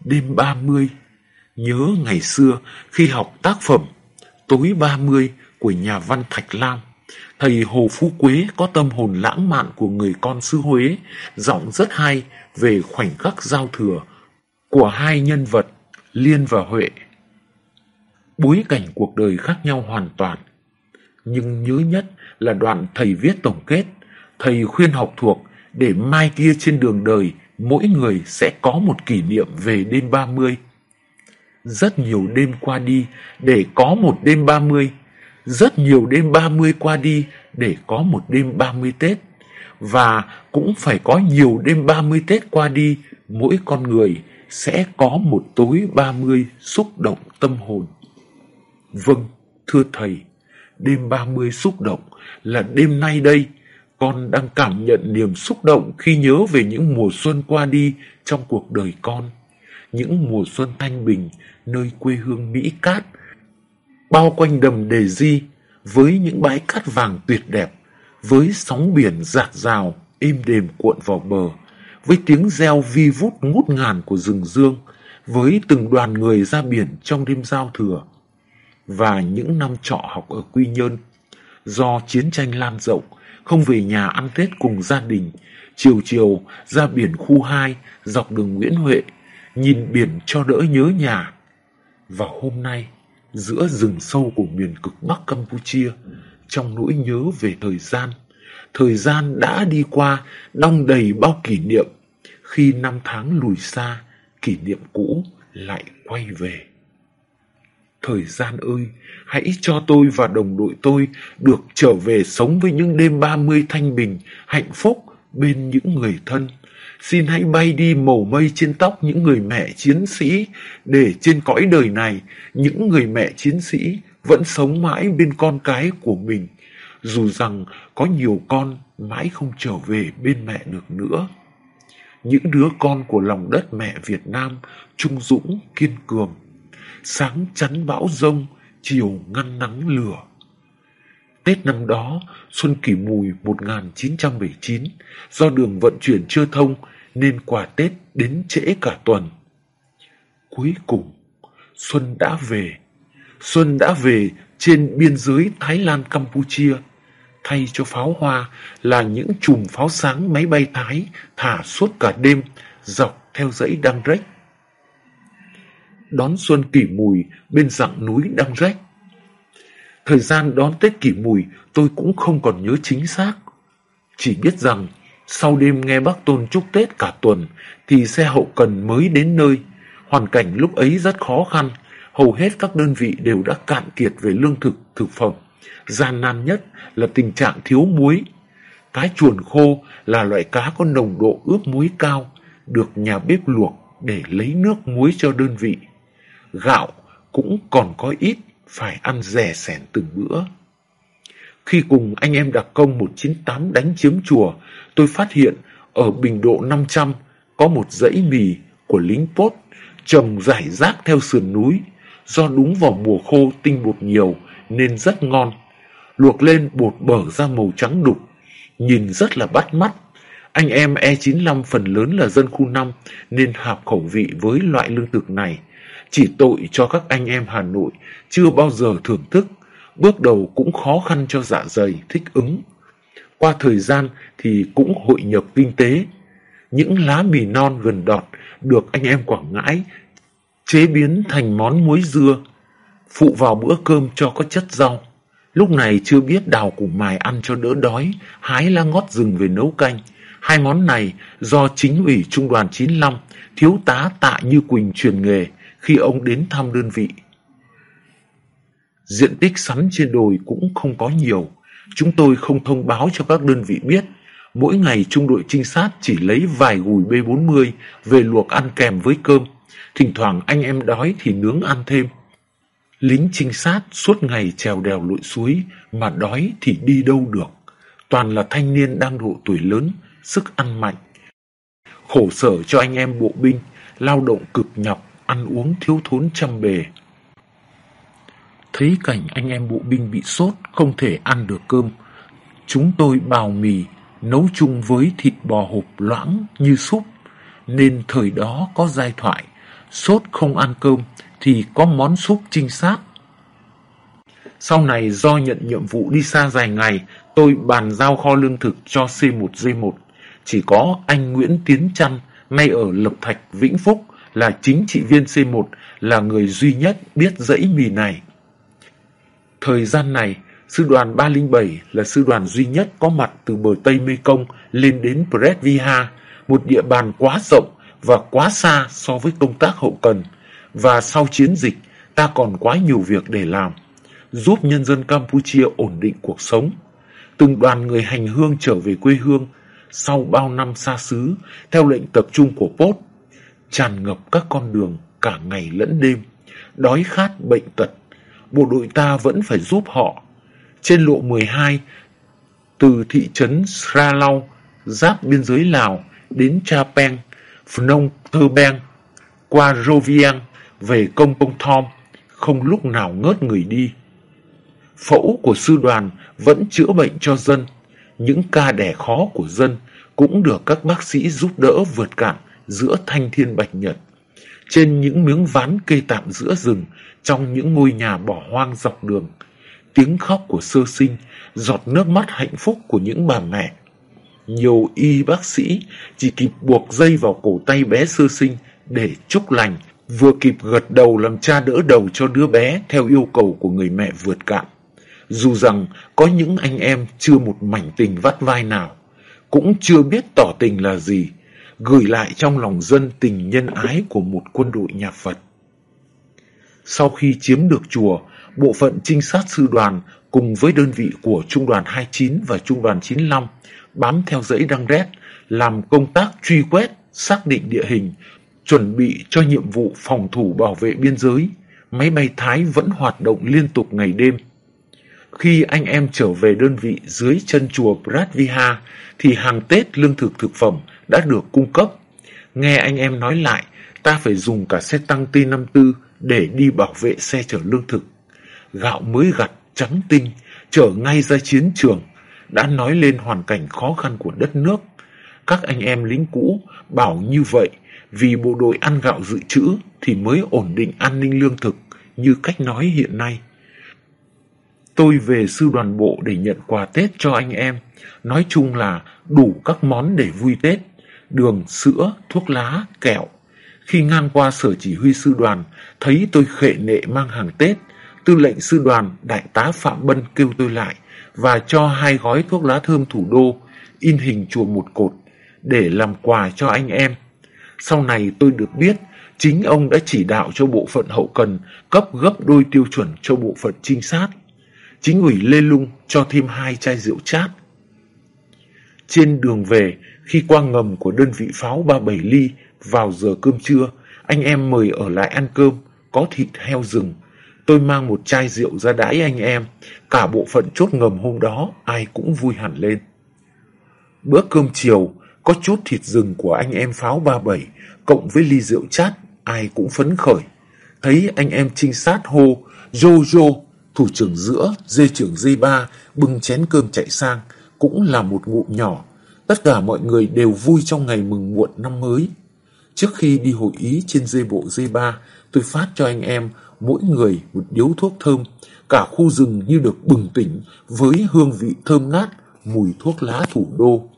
đêm ba mươi. Nhớ ngày xưa khi học tác phẩm Tối ba mươi của nhà văn Thạch Lam, thầy Hồ Phú Quế có tâm hồn lãng mạn của người con xứ Huế, giọng rất hay về khoảnh khắc giao thừa của hai nhân vật Liên và Huệ bối cảnh cuộc đời khác nhau hoàn toàn. Nhưng nhớ nhất là đoạn thầy viết tổng kết, thầy khuyên học thuộc để mai kia trên đường đời mỗi người sẽ có một kỷ niệm về đêm 30. Rất nhiều đêm qua đi để có một đêm 30, rất nhiều đêm 30 qua đi để có một đêm 30 Tết. Và cũng phải có nhiều đêm 30 Tết qua đi, mỗi con người sẽ có một tối 30 xúc động tâm hồn. Vâng, thưa thầy, đêm 30 xúc động là đêm nay đây. Con đang cảm nhận niềm xúc động khi nhớ về những mùa xuân qua đi trong cuộc đời con. Những mùa xuân thanh bình nơi quê hương Mỹ Cát. Bao quanh đầm đề di với những bãi cát vàng tuyệt đẹp, với sóng biển dạt rào, êm đềm cuộn vào bờ, với tiếng reo vi vút ngút ngàn của rừng dương, với từng đoàn người ra biển trong đêm giao thừa. Và những năm trọ học ở Quy Nhơn, do chiến tranh lan rộng, không về nhà ăn Tết cùng gia đình, chiều chiều ra biển khu 2 dọc đường Nguyễn Huệ, nhìn biển cho đỡ nhớ nhà. Và hôm nay, giữa rừng sâu của miền cực Bắc Campuchia, trong nỗi nhớ về thời gian, thời gian đã đi qua đong đầy bao kỷ niệm, khi năm tháng lùi xa, kỷ niệm cũ lại quay về. Thời gian ơi, hãy cho tôi và đồng đội tôi được trở về sống với những đêm 30 thanh bình, hạnh phúc bên những người thân. Xin hãy bay đi màu mây trên tóc những người mẹ chiến sĩ, để trên cõi đời này, những người mẹ chiến sĩ vẫn sống mãi bên con cái của mình, dù rằng có nhiều con mãi không trở về bên mẹ được nữa. Những đứa con của lòng đất mẹ Việt Nam trung dũng, kiên cường, sáng chắn bão rông, chiều ngăn nắng lửa. Tết năm đó, Xuân Kỷ Mùi 1979, do đường vận chuyển chưa thông nên quà Tết đến trễ cả tuần. Cuối cùng, Xuân đã về. Xuân đã về trên biên giới Thái Lan Campuchia. Thay cho pháo hoa là những chùm pháo sáng máy bay Thái thả suốt cả đêm dọc theo dãy Đăng Rách đón xuân kỷ mùi bên dặng núi Đăng Rách. Thời gian đón Tết kỷ mùi tôi cũng không còn nhớ chính xác. Chỉ biết rằng sau đêm nghe bác Tôn chúc Tết cả tuần thì xe hậu cần mới đến nơi. Hoàn cảnh lúc ấy rất khó khăn, hầu hết các đơn vị đều đã cạn kiệt về lương thực, thực phẩm. Gian nan nhất là tình trạng thiếu muối. Cá chuồn khô là loại cá có nồng độ ướp muối cao, được nhà bếp luộc để lấy nước muối cho đơn vị gạo cũng còn có ít, phải ăn rẻ sẻn từng bữa. Khi cùng anh em đặc công 198 đánh chiếm chùa, tôi phát hiện ở bình độ 500 có một dãy mì của lính pốt trồng rải rác theo sườn núi. Do đúng vào mùa khô tinh bột nhiều nên rất ngon. Luộc lên bột bở ra màu trắng đục, nhìn rất là bắt mắt. Anh em E95 phần lớn là dân khu 5 nên hợp khẩu vị với loại lương thực này. Chỉ tội cho các anh em Hà Nội chưa bao giờ thưởng thức, bước đầu cũng khó khăn cho dạ dày thích ứng. Qua thời gian thì cũng hội nhập kinh tế. Những lá mì non gần đọt được anh em Quảng Ngãi chế biến thành món muối dưa, phụ vào bữa cơm cho có chất rau. Lúc này chưa biết đào củ mài ăn cho đỡ đói, hái lá ngót rừng về nấu canh. Hai món này do chính ủy Trung đoàn 95, thiếu tá Tạ Như Quỳnh truyền nghề, khi ông đến thăm đơn vị. Diện tích sắn trên đồi cũng không có nhiều. Chúng tôi không thông báo cho các đơn vị biết. Mỗi ngày trung đội trinh sát chỉ lấy vài gùi B40 về luộc ăn kèm với cơm. Thỉnh thoảng anh em đói thì nướng ăn thêm. Lính trinh sát suốt ngày trèo đèo lội suối mà đói thì đi đâu được. Toàn là thanh niên đang độ tuổi lớn, sức ăn mạnh. Khổ sở cho anh em bộ binh, lao động cực nhọc ăn uống thiếu thốn trăm bề. Thấy cảnh anh em bộ binh bị sốt, không thể ăn được cơm. Chúng tôi bào mì, nấu chung với thịt bò hộp loãng như súp. Nên thời đó có giai thoại, sốt không ăn cơm thì có món súp trinh sát. Sau này do nhận nhiệm vụ đi xa dài ngày, tôi bàn giao kho lương thực cho C1G1. Chỉ có anh Nguyễn Tiến Trăn, nay ở Lập Thạch, Vĩnh Phúc, là chính trị viên C1 là người duy nhất biết dãy mì này. Thời gian này, sư đoàn 307 là sư đoàn duy nhất có mặt từ bờ Tây Mekong lên đến Predviha, một địa bàn quá rộng và quá xa so với công tác hậu cần. Và sau chiến dịch, ta còn quá nhiều việc để làm, giúp nhân dân Campuchia ổn định cuộc sống. Từng đoàn người hành hương trở về quê hương sau bao năm xa xứ, theo lệnh tập trung của Pốt tràn ngập các con đường cả ngày lẫn đêm, đói khát bệnh tật. bộ đội ta vẫn phải giúp họ. Trên lộ 12, từ thị trấn Sralau, giáp biên giới Lào, đến Cha Peng, Phnom Thơ Beng, qua Roviang, về Công Công Thom, không lúc nào ngớt người đi. Phẫu của sư đoàn vẫn chữa bệnh cho dân, những ca đẻ khó của dân cũng được các bác sĩ giúp đỡ vượt cạn giữa thanh thiên bạch nhật. Trên những miếng ván cây tạm giữa rừng, trong những ngôi nhà bỏ hoang dọc đường, tiếng khóc của sơ sinh, giọt nước mắt hạnh phúc của những bà mẹ. Nhiều y bác sĩ chỉ kịp buộc dây vào cổ tay bé sơ sinh để chúc lành, vừa kịp gật đầu làm cha đỡ đầu cho đứa bé theo yêu cầu của người mẹ vượt cạn. Dù rằng có những anh em chưa một mảnh tình vắt vai nào, cũng chưa biết tỏ tình là gì, gửi lại trong lòng dân tình nhân ái của một quân đội nhà Phật. Sau khi chiếm được chùa, bộ phận trinh sát sư đoàn cùng với đơn vị của Trung đoàn 29 và Trung đoàn 95 bám theo dãy đăng rét, làm công tác truy quét, xác định địa hình, chuẩn bị cho nhiệm vụ phòng thủ bảo vệ biên giới. Máy bay Thái vẫn hoạt động liên tục ngày đêm. Khi anh em trở về đơn vị dưới chân chùa Pratviha thì hàng Tết lương thực thực phẩm đã được cung cấp. Nghe anh em nói lại, ta phải dùng cả xe tăng T-54 để đi bảo vệ xe chở lương thực. Gạo mới gặt, trắng tinh, chở ngay ra chiến trường, đã nói lên hoàn cảnh khó khăn của đất nước. Các anh em lính cũ bảo như vậy vì bộ đội ăn gạo dự trữ thì mới ổn định an ninh lương thực như cách nói hiện nay. Tôi về sư đoàn bộ để nhận quà Tết cho anh em, nói chung là đủ các món để vui Tết, đường, sữa, thuốc lá, kẹo. Khi ngang qua sở chỉ huy sư đoàn, thấy tôi khệ nệ mang hàng Tết, tư lệnh sư đoàn đại tá Phạm Bân kêu tôi lại và cho hai gói thuốc lá thơm thủ đô, in hình chùa một cột, để làm quà cho anh em. Sau này tôi được biết, chính ông đã chỉ đạo cho bộ phận hậu cần cấp gấp đôi tiêu chuẩn cho bộ phận trinh sát. Chính ủy Lê Lung cho thêm hai chai rượu chát. Trên đường về, khi qua ngầm của đơn vị pháo 37 ly vào giờ cơm trưa, anh em mời ở lại ăn cơm, có thịt heo rừng. Tôi mang một chai rượu ra đãi anh em, cả bộ phận chốt ngầm hôm đó ai cũng vui hẳn lên. Bữa cơm chiều, có chút thịt rừng của anh em pháo 37, cộng với ly rượu chát, ai cũng phấn khởi. Thấy anh em trinh sát hô, Jô Jô, thủ trưởng giữa, dê trưởng dê ba, bưng chén cơm chạy sang, cũng là một ngụm nhỏ. Tất cả mọi người đều vui trong ngày mừng muộn năm mới. Trước khi đi hội ý trên dê bộ dê ba, tôi phát cho anh em mỗi người một điếu thuốc thơm. Cả khu rừng như được bừng tỉnh với hương vị thơm ngát, mùi thuốc lá thủ đô.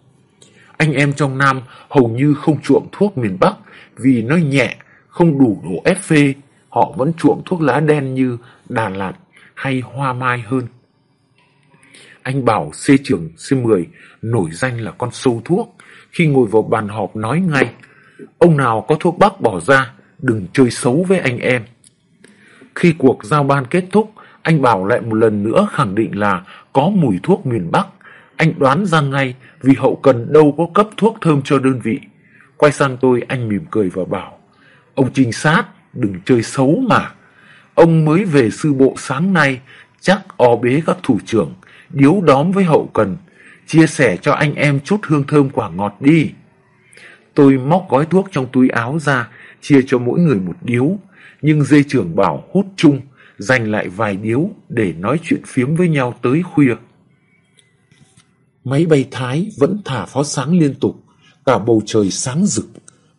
Anh em trong Nam hầu như không chuộng thuốc miền Bắc vì nó nhẹ, không đủ độ ép phê. Họ vẫn chuộng thuốc lá đen như Đà Lạt hay Hoa Mai hơn. Anh bảo C trưởng C10 nổi danh là con sâu thuốc. Khi ngồi vào bàn họp nói ngay, ông nào có thuốc bắc bỏ ra, đừng chơi xấu với anh em. Khi cuộc giao ban kết thúc, anh bảo lại một lần nữa khẳng định là có mùi thuốc miền Bắc. Anh đoán ra ngay vì hậu cần đâu có cấp thuốc thơm cho đơn vị. Quay sang tôi anh mỉm cười và bảo, ông trinh sát đừng chơi xấu mà. Ông mới về sư bộ sáng nay, chắc o bế các thủ trưởng, điếu đóm với hậu cần, chia sẻ cho anh em chút hương thơm quả ngọt đi. Tôi móc gói thuốc trong túi áo ra, chia cho mỗi người một điếu, nhưng dây trưởng bảo hút chung, dành lại vài điếu để nói chuyện phiếm với nhau tới khuya. Máy bay Thái vẫn thả pháo sáng liên tục, cả bầu trời sáng rực.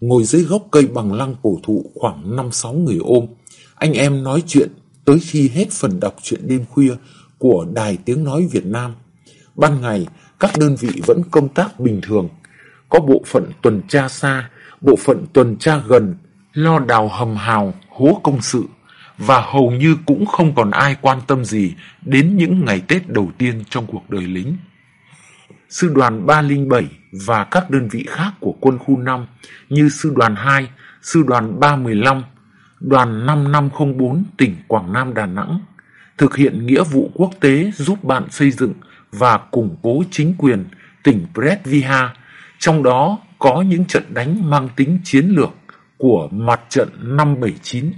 Ngồi dưới gốc cây bằng lăng cổ thụ khoảng 5-6 người ôm. Anh em nói chuyện tới khi hết phần đọc chuyện đêm khuya của Đài Tiếng Nói Việt Nam. Ban ngày, các đơn vị vẫn công tác bình thường. Có bộ phận tuần tra xa, bộ phận tuần tra gần, lo đào hầm hào, hố công sự. Và hầu như cũng không còn ai quan tâm gì đến những ngày Tết đầu tiên trong cuộc đời lính sư đoàn 307 và các đơn vị khác của quân khu 5 như sư đoàn 2, sư đoàn 315, đoàn 5504 tỉnh Quảng Nam Đà Nẵng thực hiện nghĩa vụ quốc tế giúp bạn xây dựng và củng cố chính quyền tỉnh Bredviha, trong đó có những trận đánh mang tính chiến lược của mặt trận 579.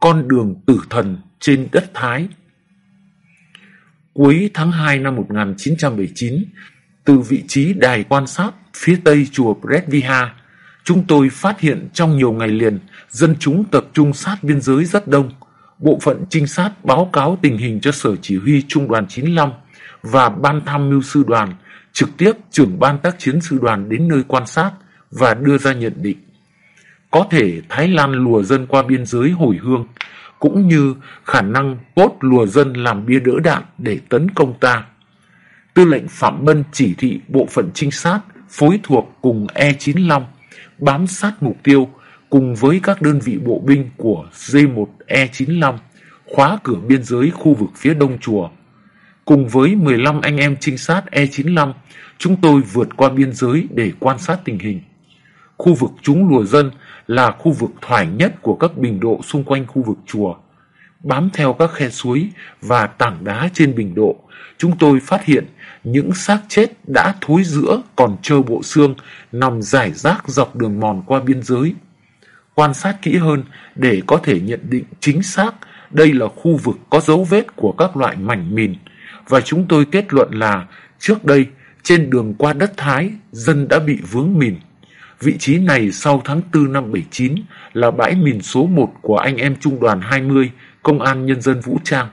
con đường tử thần trên đất Thái. Cuối tháng 2 năm 1979, từ vị trí đài quan sát phía tây chùa Bredviha, chúng tôi phát hiện trong nhiều ngày liền dân chúng tập trung sát biên giới rất đông. Bộ phận trinh sát báo cáo tình hình cho Sở Chỉ huy Trung đoàn 95 và Ban tham mưu sư đoàn, trực tiếp trưởng ban tác chiến sư đoàn đến nơi quan sát và đưa ra nhận định. Có thể Thái Lan lùa dân qua biên giới hồi hương, cũng như khả năng cốt lùa dân làm bia đỡ đạn để tấn công ta. Tư lệnh Phạm Mân chỉ thị bộ phận trinh sát phối thuộc cùng E95 bám sát mục tiêu cùng với các đơn vị bộ binh của D1E95 khóa cửa biên giới khu vực phía đông chùa. Cùng với 15 anh em trinh sát E95, chúng tôi vượt qua biên giới để quan sát tình hình. Khu vực chúng lùa dân là khu vực thoải nhất của các bình độ xung quanh khu vực chùa. Bám theo các khe suối và tảng đá trên bình độ, chúng tôi phát hiện những xác chết đã thối rữa còn trơ bộ xương nằm rải rác dọc đường mòn qua biên giới. Quan sát kỹ hơn để có thể nhận định chính xác đây là khu vực có dấu vết của các loại mảnh mìn và chúng tôi kết luận là trước đây, trên đường qua đất Thái, dân đã bị vướng mìn. Vị trí này sau tháng 4 năm 79 là bãi mìn số 1 của anh em trung đoàn 20 Công an Nhân dân Vũ Trang,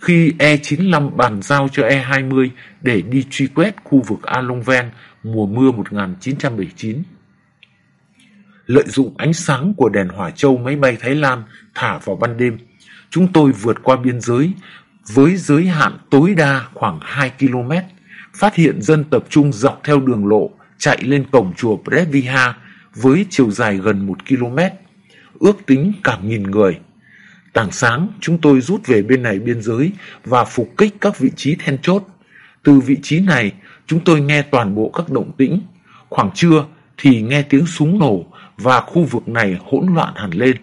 khi E95 bàn giao cho E20 để đi truy quét khu vực A Long Ven mùa mưa 1979. Lợi dụng ánh sáng của đèn hỏa châu máy bay Thái Lan thả vào ban đêm, chúng tôi vượt qua biên giới với giới hạn tối đa khoảng 2 km, phát hiện dân tập trung dọc theo đường lộ chạy lên cổng chùa Previha với chiều dài gần 1 km, ước tính cả nghìn người. Tảng sáng, chúng tôi rút về bên này biên giới và phục kích các vị trí then chốt. Từ vị trí này, chúng tôi nghe toàn bộ các động tĩnh. Khoảng trưa thì nghe tiếng súng nổ và khu vực này hỗn loạn hẳn lên.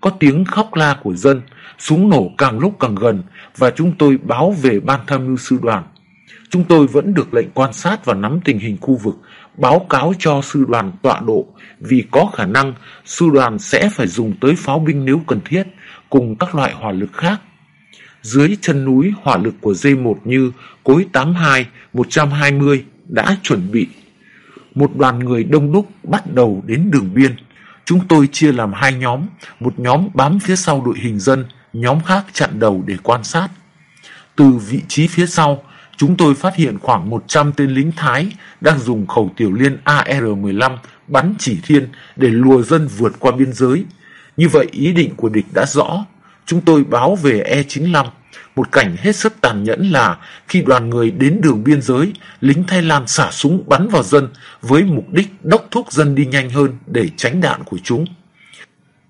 Có tiếng khóc la của dân, súng nổ càng lúc càng gần và chúng tôi báo về ban tham mưu sư đoàn. Chúng tôi vẫn được lệnh quan sát và nắm tình hình khu vực, báo cáo cho sư đoàn tọa độ vì có khả năng sư đoàn sẽ phải dùng tới pháo binh nếu cần thiết cùng các loại hỏa lực khác. Dưới chân núi hỏa lực của D1 như cối 82, 120 đã chuẩn bị. Một đoàn người đông đúc bắt đầu đến đường biên. Chúng tôi chia làm hai nhóm, một nhóm bám phía sau đội hình dân, nhóm khác chặn đầu để quan sát. Từ vị trí phía sau, chúng tôi phát hiện khoảng 100 tên lính Thái đang dùng khẩu tiểu liên AR-15 bắn chỉ thiên để lùa dân vượt qua biên giới. Như vậy ý định của địch đã rõ. Chúng tôi báo về E95. Một cảnh hết sức tàn nhẫn là khi đoàn người đến đường biên giới, lính Thái Lan xả súng bắn vào dân với mục đích đốc thúc dân đi nhanh hơn để tránh đạn của chúng.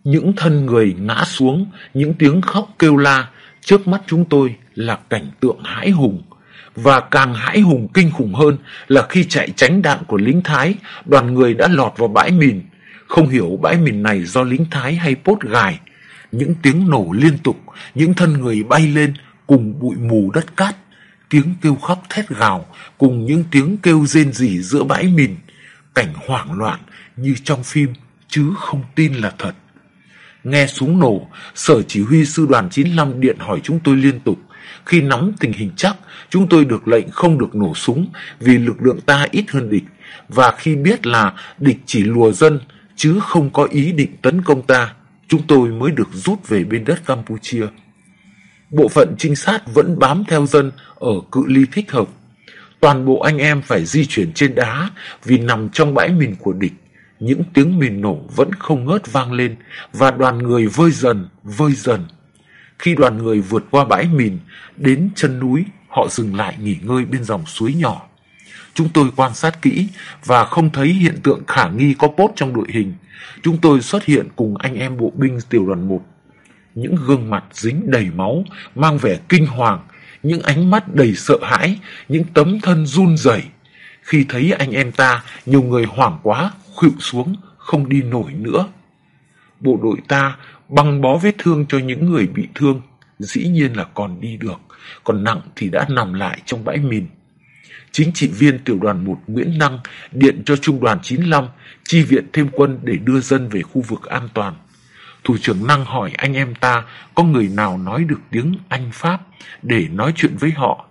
Những thân người ngã xuống, những tiếng khóc kêu la, trước mắt chúng tôi là cảnh tượng hãi hùng. Và càng hãi hùng kinh khủng hơn là khi chạy tránh đạn của lính Thái, đoàn người đã lọt vào bãi mìn, không hiểu bãi mìn này do lính Thái hay pốt gài. Những tiếng nổ liên tục, những thân người bay lên cùng bụi mù đất cát. Tiếng kêu khóc thét gào cùng những tiếng kêu rên rỉ giữa bãi mìn. Cảnh hoảng loạn như trong phim chứ không tin là thật. Nghe súng nổ, sở chỉ huy sư đoàn 95 điện hỏi chúng tôi liên tục. Khi nắm tình hình chắc, chúng tôi được lệnh không được nổ súng vì lực lượng ta ít hơn địch. Và khi biết là địch chỉ lùa dân chứ không có ý định tấn công ta, chúng tôi mới được rút về bên đất Campuchia. Bộ phận trinh sát vẫn bám theo dân ở cự ly thích hợp. Toàn bộ anh em phải di chuyển trên đá vì nằm trong bãi mìn của địch. Những tiếng mìn nổ vẫn không ngớt vang lên và đoàn người vơi dần, vơi dần. Khi đoàn người vượt qua bãi mìn, đến chân núi, họ dừng lại nghỉ ngơi bên dòng suối nhỏ. Chúng tôi quan sát kỹ và không thấy hiện tượng khả nghi có bốt trong đội hình. Chúng tôi xuất hiện cùng anh em bộ binh tiểu đoàn 1. Những gương mặt dính đầy máu, mang vẻ kinh hoàng, những ánh mắt đầy sợ hãi, những tấm thân run rẩy. Khi thấy anh em ta, nhiều người hoảng quá, khuỵu xuống, không đi nổi nữa. Bộ đội ta băng bó vết thương cho những người bị thương, dĩ nhiên là còn đi được, còn nặng thì đã nằm lại trong bãi mìn chính trị viên tiểu đoàn 1 Nguyễn Năng điện cho trung đoàn 95 chi viện thêm quân để đưa dân về khu vực an toàn thủ trưởng năng hỏi anh em ta có người nào nói được tiếng Anh Pháp để nói chuyện với họ.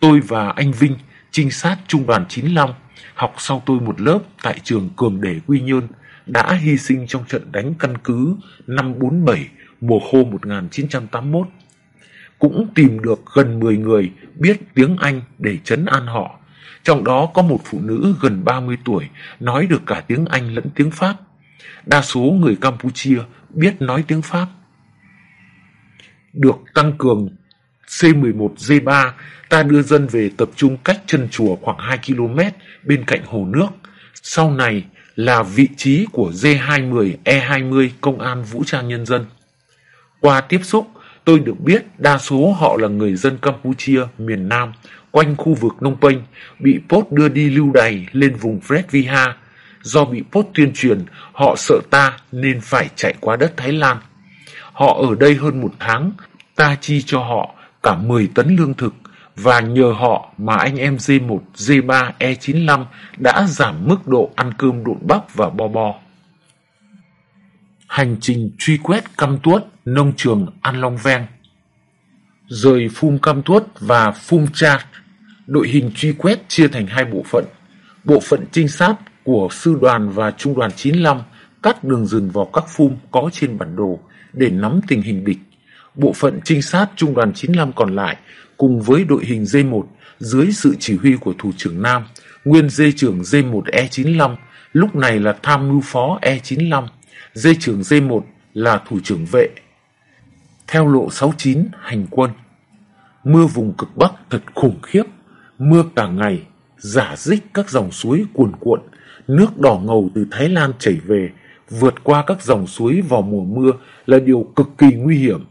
Tôi và anh Vinh, trinh sát trung đoàn 95, học sau tôi một lớp tại trường Cường Đề Quy Nhơn, đã hy sinh trong trận đánh căn cứ năm 47 mùa khô 1981. Cũng tìm được gần 10 người biết tiếng Anh để chấn an họ. Trong đó có một phụ nữ gần 30 tuổi nói được cả tiếng Anh lẫn tiếng Pháp. Đa số người Campuchia biết nói tiếng Pháp. Được tăng cường C11G3, ta đưa dân về tập trung cách chân chùa khoảng 2 km bên cạnh hồ nước. Sau này là vị trí của G20E20 Công an Vũ trang Nhân dân. Qua tiếp xúc, tôi được biết đa số họ là người dân Campuchia, miền Nam, quanh khu vực Nông Penh, bị Pốt đưa đi lưu đày lên vùng Fred Viha. Do bị Pốt tuyên truyền, họ sợ ta nên phải chạy qua đất Thái Lan. Họ ở đây hơn một tháng, ta chi cho họ cả 10 tấn lương thực và nhờ họ mà anh em G1, G3, E95 đã giảm mức độ ăn cơm độn bắp và bo bo. Hành trình truy quét căm tuốt nông trường An Long Ven Rời phum căm tuốt và phum cha, đội hình truy quét chia thành hai bộ phận. Bộ phận trinh sát của sư đoàn và trung đoàn 95 cắt đường rừng vào các phum có trên bản đồ để nắm tình hình địch. Bộ phận trinh sát trung đoàn 95 còn lại cùng với đội hình D1 dưới sự chỉ huy của thủ trưởng Nam, nguyên dê trưởng D1E95, lúc này là tham mưu phó E95, dê trưởng D1 là thủ trưởng vệ. Theo lộ 69 hành quân, mưa vùng cực Bắc thật khủng khiếp, mưa cả ngày, giả dích các dòng suối cuồn cuộn, nước đỏ ngầu từ Thái Lan chảy về, vượt qua các dòng suối vào mùa mưa là điều cực kỳ nguy hiểm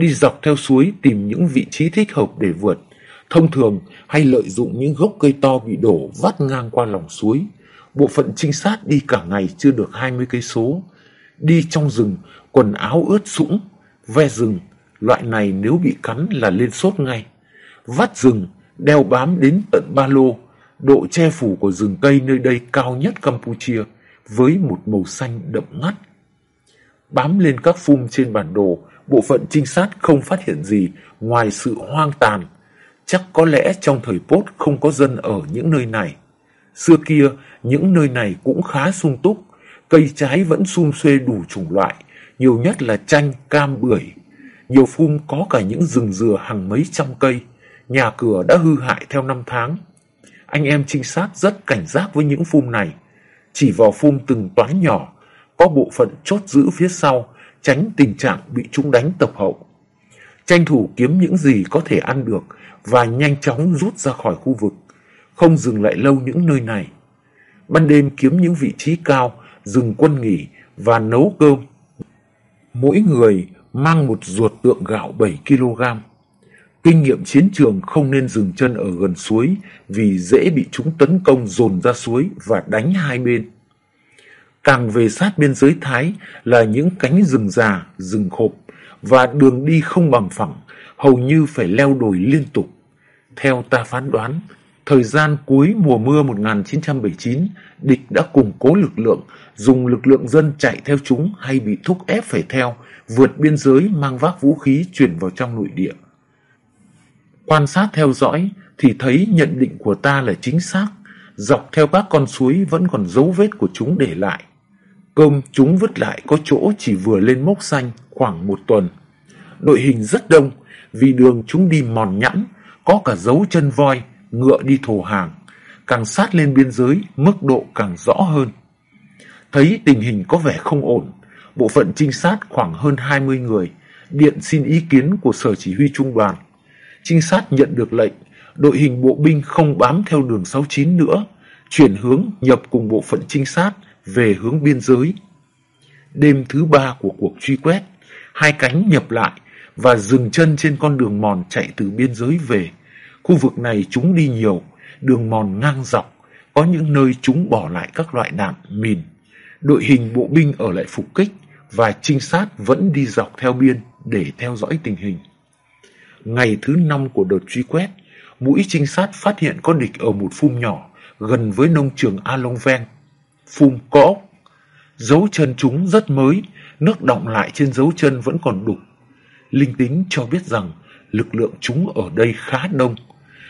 đi dọc theo suối tìm những vị trí thích hợp để vượt. Thông thường hay lợi dụng những gốc cây to bị đổ vắt ngang qua lòng suối. Bộ phận trinh sát đi cả ngày chưa được 20 cây số. Đi trong rừng, quần áo ướt sũng, ve rừng, loại này nếu bị cắn là lên sốt ngay. Vắt rừng, đeo bám đến tận ba lô, độ che phủ của rừng cây nơi đây cao nhất Campuchia, với một màu xanh đậm ngắt. Bám lên các phum trên bản đồ, bộ phận trinh sát không phát hiện gì ngoài sự hoang tàn. Chắc có lẽ trong thời Pốt không có dân ở những nơi này. Xưa kia, những nơi này cũng khá sung túc, cây trái vẫn sum xuê đủ chủng loại, nhiều nhất là chanh, cam, bưởi. Nhiều phum có cả những rừng dừa hàng mấy trăm cây, nhà cửa đã hư hại theo năm tháng. Anh em trinh sát rất cảnh giác với những phum này. Chỉ vào phum từng toán nhỏ, có bộ phận chốt giữ phía sau tránh tình trạng bị chúng đánh tập hậu. Tranh thủ kiếm những gì có thể ăn được và nhanh chóng rút ra khỏi khu vực, không dừng lại lâu những nơi này. Ban đêm kiếm những vị trí cao, dừng quân nghỉ và nấu cơm. Mỗi người mang một ruột tượng gạo 7 kg. Kinh nghiệm chiến trường không nên dừng chân ở gần suối vì dễ bị chúng tấn công dồn ra suối và đánh hai bên. Càng về sát biên giới Thái là những cánh rừng già, rừng khộp và đường đi không bằng phẳng, hầu như phải leo đồi liên tục. Theo ta phán đoán, thời gian cuối mùa mưa 1979, địch đã củng cố lực lượng, dùng lực lượng dân chạy theo chúng hay bị thúc ép phải theo, vượt biên giới mang vác vũ khí chuyển vào trong nội địa. Quan sát theo dõi thì thấy nhận định của ta là chính xác, dọc theo các con suối vẫn còn dấu vết của chúng để lại. Cơm chúng vứt lại có chỗ chỉ vừa lên mốc xanh khoảng một tuần. Đội hình rất đông vì đường chúng đi mòn nhẵn, có cả dấu chân voi, ngựa đi thổ hàng. Càng sát lên biên giới, mức độ càng rõ hơn. Thấy tình hình có vẻ không ổn, bộ phận trinh sát khoảng hơn 20 người điện xin ý kiến của sở chỉ huy trung đoàn. Trinh sát nhận được lệnh, đội hình bộ binh không bám theo đường 69 nữa, chuyển hướng nhập cùng bộ phận trinh sát về hướng biên giới. Đêm thứ ba của cuộc truy quét, hai cánh nhập lại và dừng chân trên con đường mòn chạy từ biên giới về. Khu vực này chúng đi nhiều, đường mòn ngang dọc, có những nơi chúng bỏ lại các loại đạn, mìn. Đội hình bộ binh ở lại phục kích và trinh sát vẫn đi dọc theo biên để theo dõi tình hình. Ngày thứ năm của đợt truy quét, mũi trinh sát phát hiện có địch ở một phum nhỏ gần với nông trường A Long Veng, phum có Dấu chân chúng rất mới, nước động lại trên dấu chân vẫn còn đục. Linh tính cho biết rằng lực lượng chúng ở đây khá đông.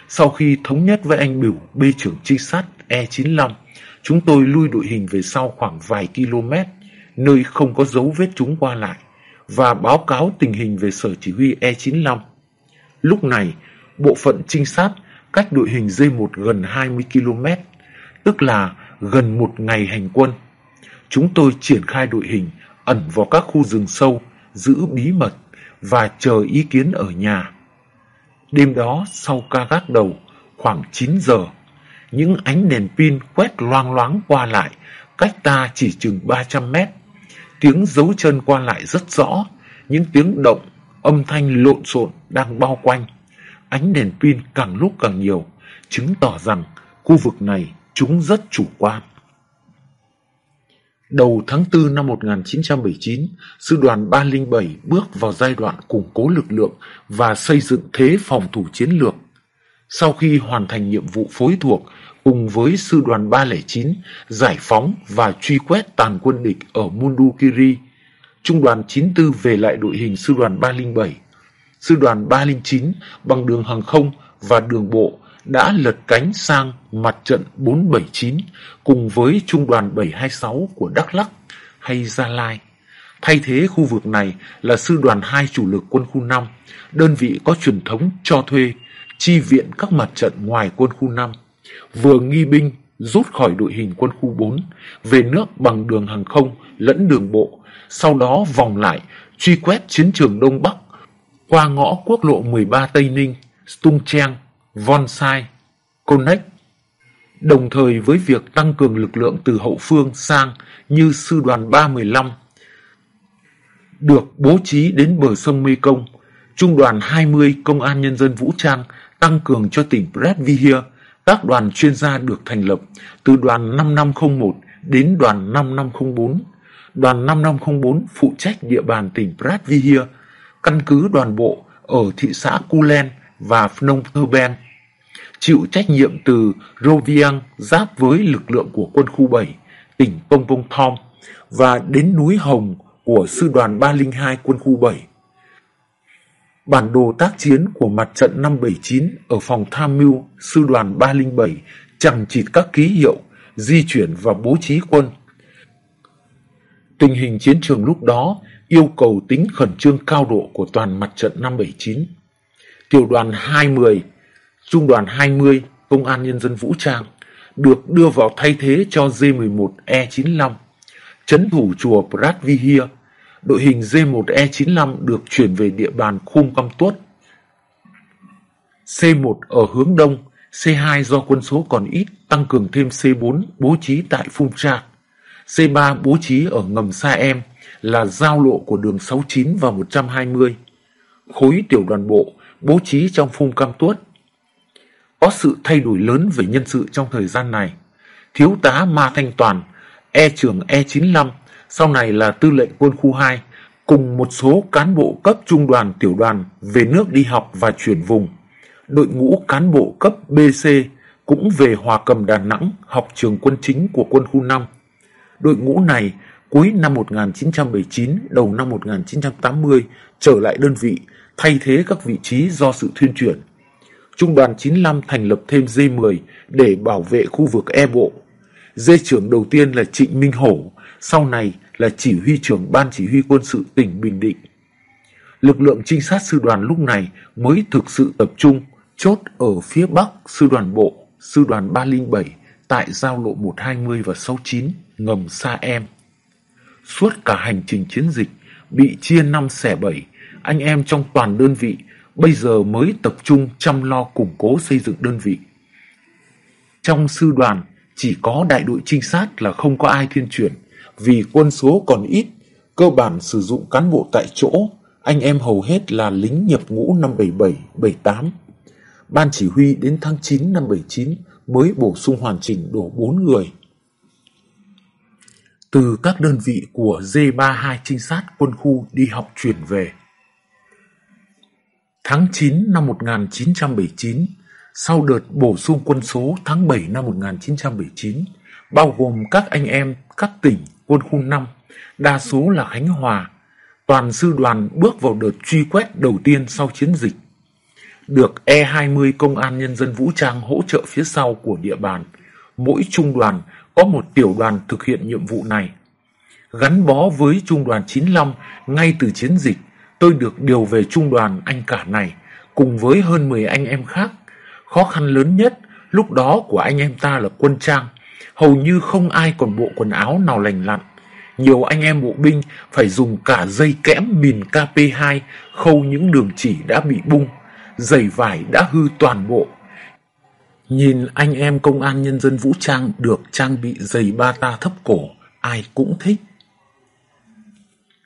Sau khi thống nhất với anh biểu B trưởng trinh sát E95, chúng tôi lui đội hình về sau khoảng vài km, nơi không có dấu vết chúng qua lại, và báo cáo tình hình về sở chỉ huy E95. Lúc này, bộ phận trinh sát cách đội hình D1 gần 20 km, tức là gần một ngày hành quân. Chúng tôi triển khai đội hình ẩn vào các khu rừng sâu, giữ bí mật và chờ ý kiến ở nhà. Đêm đó sau ca gác đầu khoảng 9 giờ, những ánh đèn pin quét loang loáng qua lại, cách ta chỉ chừng 300 mét. Tiếng dấu chân qua lại rất rõ, những tiếng động, âm thanh lộn xộn đang bao quanh. Ánh đèn pin càng lúc càng nhiều, chứng tỏ rằng khu vực này chúng rất chủ quan. Đầu tháng 4 năm 1979, Sư đoàn 307 bước vào giai đoạn củng cố lực lượng và xây dựng thế phòng thủ chiến lược. Sau khi hoàn thành nhiệm vụ phối thuộc cùng với Sư đoàn 309 giải phóng và truy quét tàn quân địch ở Mundukiri, Trung đoàn 94 về lại đội hình Sư đoàn 307. Sư đoàn 309 bằng đường hàng không và đường bộ đã lật cánh sang mặt trận 479 cùng với trung đoàn 726 của Đắk Lắk hay Gia Lai. Thay thế khu vực này là sư đoàn 2 chủ lực quân khu 5, đơn vị có truyền thống cho thuê, chi viện các mặt trận ngoài quân khu 5. Vừa nghi binh rút khỏi đội hình quân khu 4, về nước bằng đường hàng không lẫn đường bộ, sau đó vòng lại truy quét chiến trường Đông Bắc qua ngõ quốc lộ 13 Tây Ninh, Stung Treng, Vonsai, Connect, đồng thời với việc tăng cường lực lượng từ hậu phương sang như sư đoàn 315 được bố trí đến bờ sông Mekong, trung đoàn 20 Công an Nhân dân Vũ trang tăng cường cho tỉnh Bredvihir, các đoàn chuyên gia được thành lập từ đoàn 5501 đến đoàn 5504. Đoàn 5504 phụ trách địa bàn tỉnh Bredvihir, căn cứ đoàn bộ ở thị xã Kulen và Phnom Penh chịu trách nhiệm từ Roviang giáp với lực lượng của quân khu 7, tỉnh Công Vông Thom và đến núi Hồng của sư đoàn 302 quân khu 7. Bản đồ tác chiến của mặt trận 579 ở phòng tham mưu sư đoàn 307 chẳng chịt các ký hiệu, di chuyển và bố trí quân. Tình hình chiến trường lúc đó yêu cầu tính khẩn trương cao độ của toàn mặt trận 579 tiểu đoàn 20, trung đoàn 20 Công an Nhân dân Vũ trang được đưa vào thay thế cho D11E95, chấn thủ chùa Pratvihia. Đội hình D1E95 được chuyển về địa bàn Khung Căm Tuốt. C1 ở hướng đông, C2 do quân số còn ít tăng cường thêm C4 bố trí tại Phung Trang. C3 bố trí ở ngầm Sa Em là giao lộ của đường 69 và 120. Khối tiểu đoàn bộ bố trí trong phung cam tuốt. Có sự thay đổi lớn về nhân sự trong thời gian này. Thiếu tá Ma Thanh Toàn, E trưởng E95, sau này là tư lệnh quân khu 2, cùng một số cán bộ cấp trung đoàn tiểu đoàn về nước đi học và chuyển vùng. Đội ngũ cán bộ cấp BC cũng về Hòa Cầm Đà Nẵng học trường quân chính của quân khu 5. Đội ngũ này cuối năm 1979, đầu năm 1980 trở lại đơn vị thay thế các vị trí do sự thuyên chuyển. Trung đoàn 95 thành lập thêm D10 để bảo vệ khu vực e bộ. Dây trưởng đầu tiên là Trịnh Minh Hổ, sau này là chỉ huy trưởng Ban Chỉ huy quân sự tỉnh Bình Định. Lực lượng trinh sát sư đoàn lúc này mới thực sự tập trung chốt ở phía bắc sư đoàn bộ, sư đoàn 307 tại giao lộ 120 và 69 ngầm xa Em. Suốt cả hành trình chiến dịch bị chia năm xẻ bảy anh em trong toàn đơn vị bây giờ mới tập trung chăm lo củng cố xây dựng đơn vị. Trong sư đoàn chỉ có đại đội trinh sát là không có ai thiên chuyển vì quân số còn ít, cơ bản sử dụng cán bộ tại chỗ, anh em hầu hết là lính nhập ngũ năm 77, 78. Ban chỉ huy đến tháng 9 năm 79 mới bổ sung hoàn chỉnh đủ 4 người. Từ các đơn vị của D32 trinh sát quân khu đi học chuyển về. Tháng 9 năm 1979, sau đợt bổ sung quân số tháng 7 năm 1979, bao gồm các anh em các tỉnh quân khu 5, đa số là Khánh Hòa. Toàn sư đoàn bước vào đợt truy quét đầu tiên sau chiến dịch. Được E20 Công an Nhân dân Vũ trang hỗ trợ phía sau của địa bàn, mỗi trung đoàn có một tiểu đoàn thực hiện nhiệm vụ này. Gắn bó với trung đoàn 95 ngay từ chiến dịch, tôi được điều về trung đoàn anh cả này cùng với hơn 10 anh em khác. Khó khăn lớn nhất lúc đó của anh em ta là quân trang, hầu như không ai còn bộ quần áo nào lành lặn. Nhiều anh em bộ binh phải dùng cả dây kẽm mìn KP2 khâu những đường chỉ đã bị bung, giày vải đã hư toàn bộ. Nhìn anh em công an nhân dân vũ trang được trang bị giày bata thấp cổ, ai cũng thích.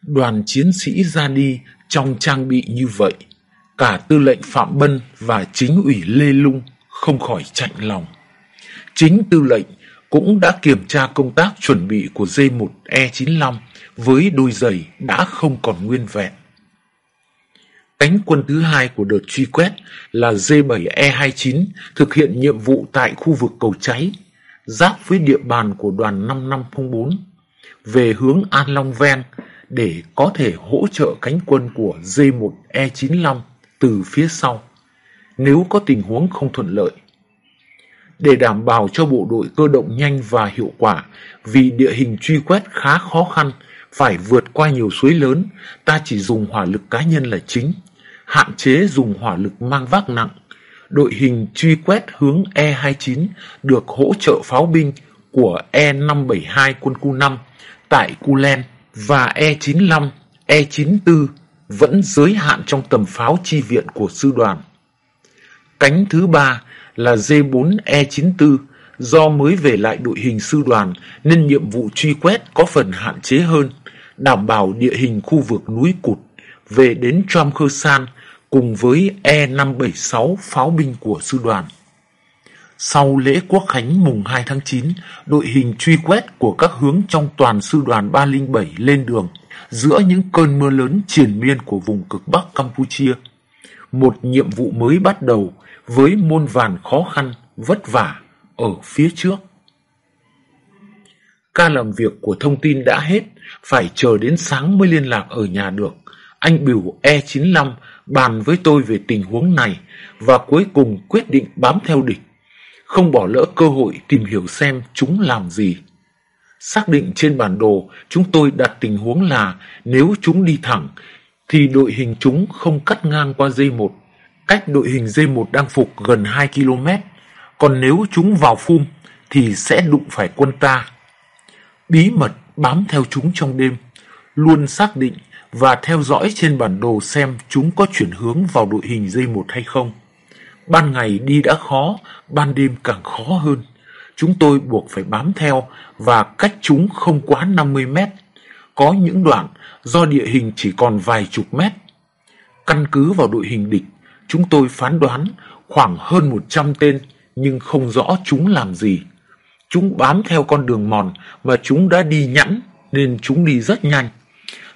Đoàn chiến sĩ ra đi trong trang bị như vậy, cả tư lệnh Phạm Bân và chính ủy Lê Lung không khỏi chạnh lòng. Chính tư lệnh cũng đã kiểm tra công tác chuẩn bị của D1E95 với đôi giày đã không còn nguyên vẹn. Cánh quân thứ hai của đợt truy quét là D7E29 thực hiện nhiệm vụ tại khu vực cầu cháy, giáp với địa bàn của đoàn 5504, về hướng An Long Ven để có thể hỗ trợ cánh quân của D1E95 từ phía sau nếu có tình huống không thuận lợi. Để đảm bảo cho bộ đội cơ động nhanh và hiệu quả, vì địa hình truy quét khá khó khăn, phải vượt qua nhiều suối lớn, ta chỉ dùng hỏa lực cá nhân là chính, hạn chế dùng hỏa lực mang vác nặng. Đội hình truy quét hướng E29 được hỗ trợ pháo binh của E572 quân khu 5 tại Culen và E95, E94 vẫn giới hạn trong tầm pháo chi viện của sư đoàn. Cánh thứ ba là D4E94 do mới về lại đội hình sư đoàn nên nhiệm vụ truy quét có phần hạn chế hơn, đảm bảo địa hình khu vực núi cụt về đến Tram Khơ San cùng với E576 pháo binh của sư đoàn. Sau lễ quốc khánh mùng 2 tháng 9, đội hình truy quét của các hướng trong toàn sư đoàn 307 lên đường giữa những cơn mưa lớn triền miên của vùng cực Bắc Campuchia. Một nhiệm vụ mới bắt đầu với muôn vàn khó khăn, vất vả ở phía trước. Ca làm việc của thông tin đã hết, phải chờ đến sáng mới liên lạc ở nhà được. Anh biểu E95 bàn với tôi về tình huống này và cuối cùng quyết định bám theo địch, không bỏ lỡ cơ hội tìm hiểu xem chúng làm gì. Xác định trên bản đồ, chúng tôi đặt tình huống là nếu chúng đi thẳng, thì đội hình chúng không cắt ngang qua dây 1 cách đội hình dây 1 đang phục gần 2 km, còn nếu chúng vào phum thì sẽ đụng phải quân ta. Bí mật bám theo chúng trong đêm, luôn xác định và theo dõi trên bản đồ xem chúng có chuyển hướng vào đội hình dây một hay không. Ban ngày đi đã khó, ban đêm càng khó hơn. Chúng tôi buộc phải bám theo và cách chúng không quá 50 mét. Có những đoạn do địa hình chỉ còn vài chục mét. Căn cứ vào đội hình địch, Chúng tôi phán đoán khoảng hơn 100 tên nhưng không rõ chúng làm gì. Chúng bám theo con đường mòn mà chúng đã đi nhẵn nên chúng đi rất nhanh.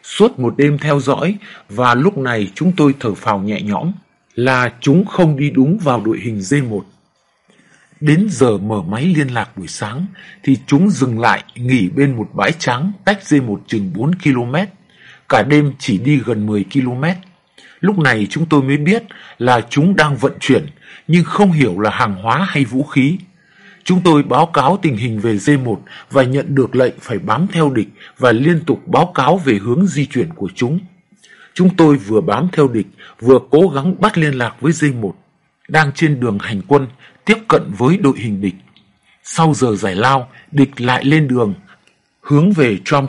Suốt một đêm theo dõi và lúc này chúng tôi thở phào nhẹ nhõm là chúng không đi đúng vào đội hình D1. Đến giờ mở máy liên lạc buổi sáng thì chúng dừng lại nghỉ bên một bãi trắng cách D1 chừng 4 km. Cả đêm chỉ đi gần 10 km. Lúc này chúng tôi mới biết là chúng đang vận chuyển, nhưng không hiểu là hàng hóa hay vũ khí. Chúng tôi báo cáo tình hình về D1 và nhận được lệnh phải bám theo địch và liên tục báo cáo về hướng di chuyển của chúng. Chúng tôi vừa bám theo địch, vừa cố gắng bắt liên lạc với D1, đang trên đường hành quân, tiếp cận với đội hình địch. Sau giờ giải lao, địch lại lên đường, hướng về Trom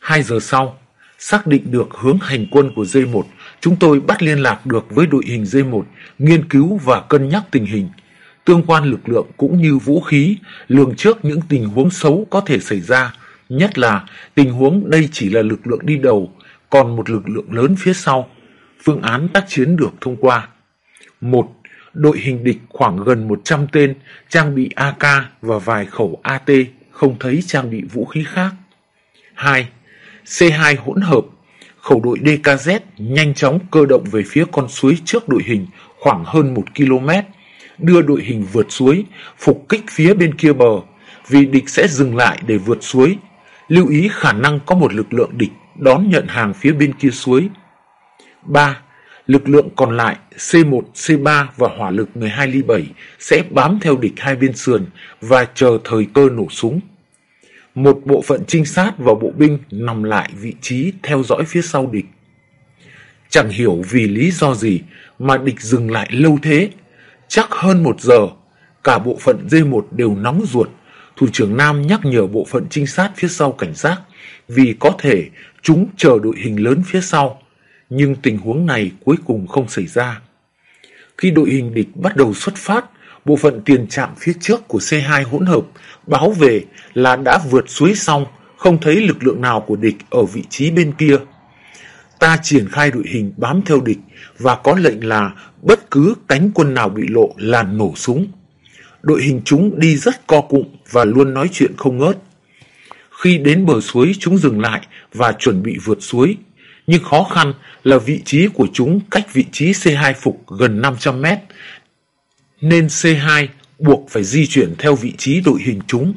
Hai giờ sau, Xác định được hướng hành quân của D1, chúng tôi bắt liên lạc được với đội hình D1, nghiên cứu và cân nhắc tình hình. Tương quan lực lượng cũng như vũ khí, lường trước những tình huống xấu có thể xảy ra, nhất là tình huống đây chỉ là lực lượng đi đầu, còn một lực lượng lớn phía sau. Phương án tác chiến được thông qua. 1. Đội hình địch khoảng gần 100 tên, trang bị AK và vài khẩu AT, không thấy trang bị vũ khí khác. 2 C2 hỗn hợp, khẩu đội DKZ nhanh chóng cơ động về phía con suối trước đội hình khoảng hơn 1 km, đưa đội hình vượt suối, phục kích phía bên kia bờ, vì địch sẽ dừng lại để vượt suối. Lưu ý khả năng có một lực lượng địch đón nhận hàng phía bên kia suối. 3. Lực lượng còn lại C1, C3 và hỏa lực 12 ly 7 sẽ bám theo địch hai bên sườn và chờ thời cơ nổ súng. Một bộ phận trinh sát và bộ binh nằm lại vị trí theo dõi phía sau địch. Chẳng hiểu vì lý do gì mà địch dừng lại lâu thế. Chắc hơn một giờ, cả bộ phận D1 đều nóng ruột. Thủ trưởng Nam nhắc nhở bộ phận trinh sát phía sau cảnh giác vì có thể chúng chờ đội hình lớn phía sau. Nhưng tình huống này cuối cùng không xảy ra. Khi đội hình địch bắt đầu xuất phát, bộ phận tiền trạm phía trước của C2 hỗn hợp báo về là đã vượt suối xong, không thấy lực lượng nào của địch ở vị trí bên kia ta triển khai đội hình bám theo địch và có lệnh là bất cứ cánh quân nào bị lộ là nổ súng. Đội hình chúng đi rất co cụm và luôn nói chuyện không ngớt. Khi đến bờ suối chúng dừng lại và chuẩn bị vượt suối. Nhưng khó khăn là vị trí của chúng cách vị trí C2 Phục gần 500 mét. Nên C2 buộc phải di chuyển theo vị trí đội hình chúng.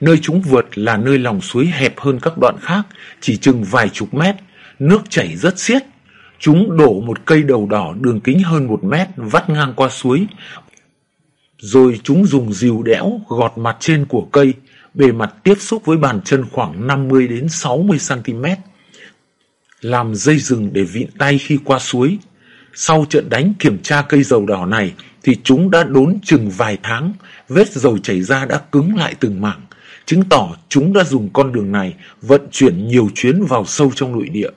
Nơi chúng vượt là nơi lòng suối hẹp hơn các đoạn khác, chỉ chừng vài chục mét Nước chảy rất xiết. Chúng đổ một cây đầu đỏ đường kính hơn một mét vắt ngang qua suối. Rồi chúng dùng dìu đẽo gọt mặt trên của cây, bề mặt tiếp xúc với bàn chân khoảng 50 đến 60 cm. Làm dây rừng để vịn tay khi qua suối. Sau trận đánh kiểm tra cây dầu đỏ này thì chúng đã đốn chừng vài tháng, vết dầu chảy ra đã cứng lại từng mảng, chứng tỏ chúng đã dùng con đường này vận chuyển nhiều chuyến vào sâu trong nội địa.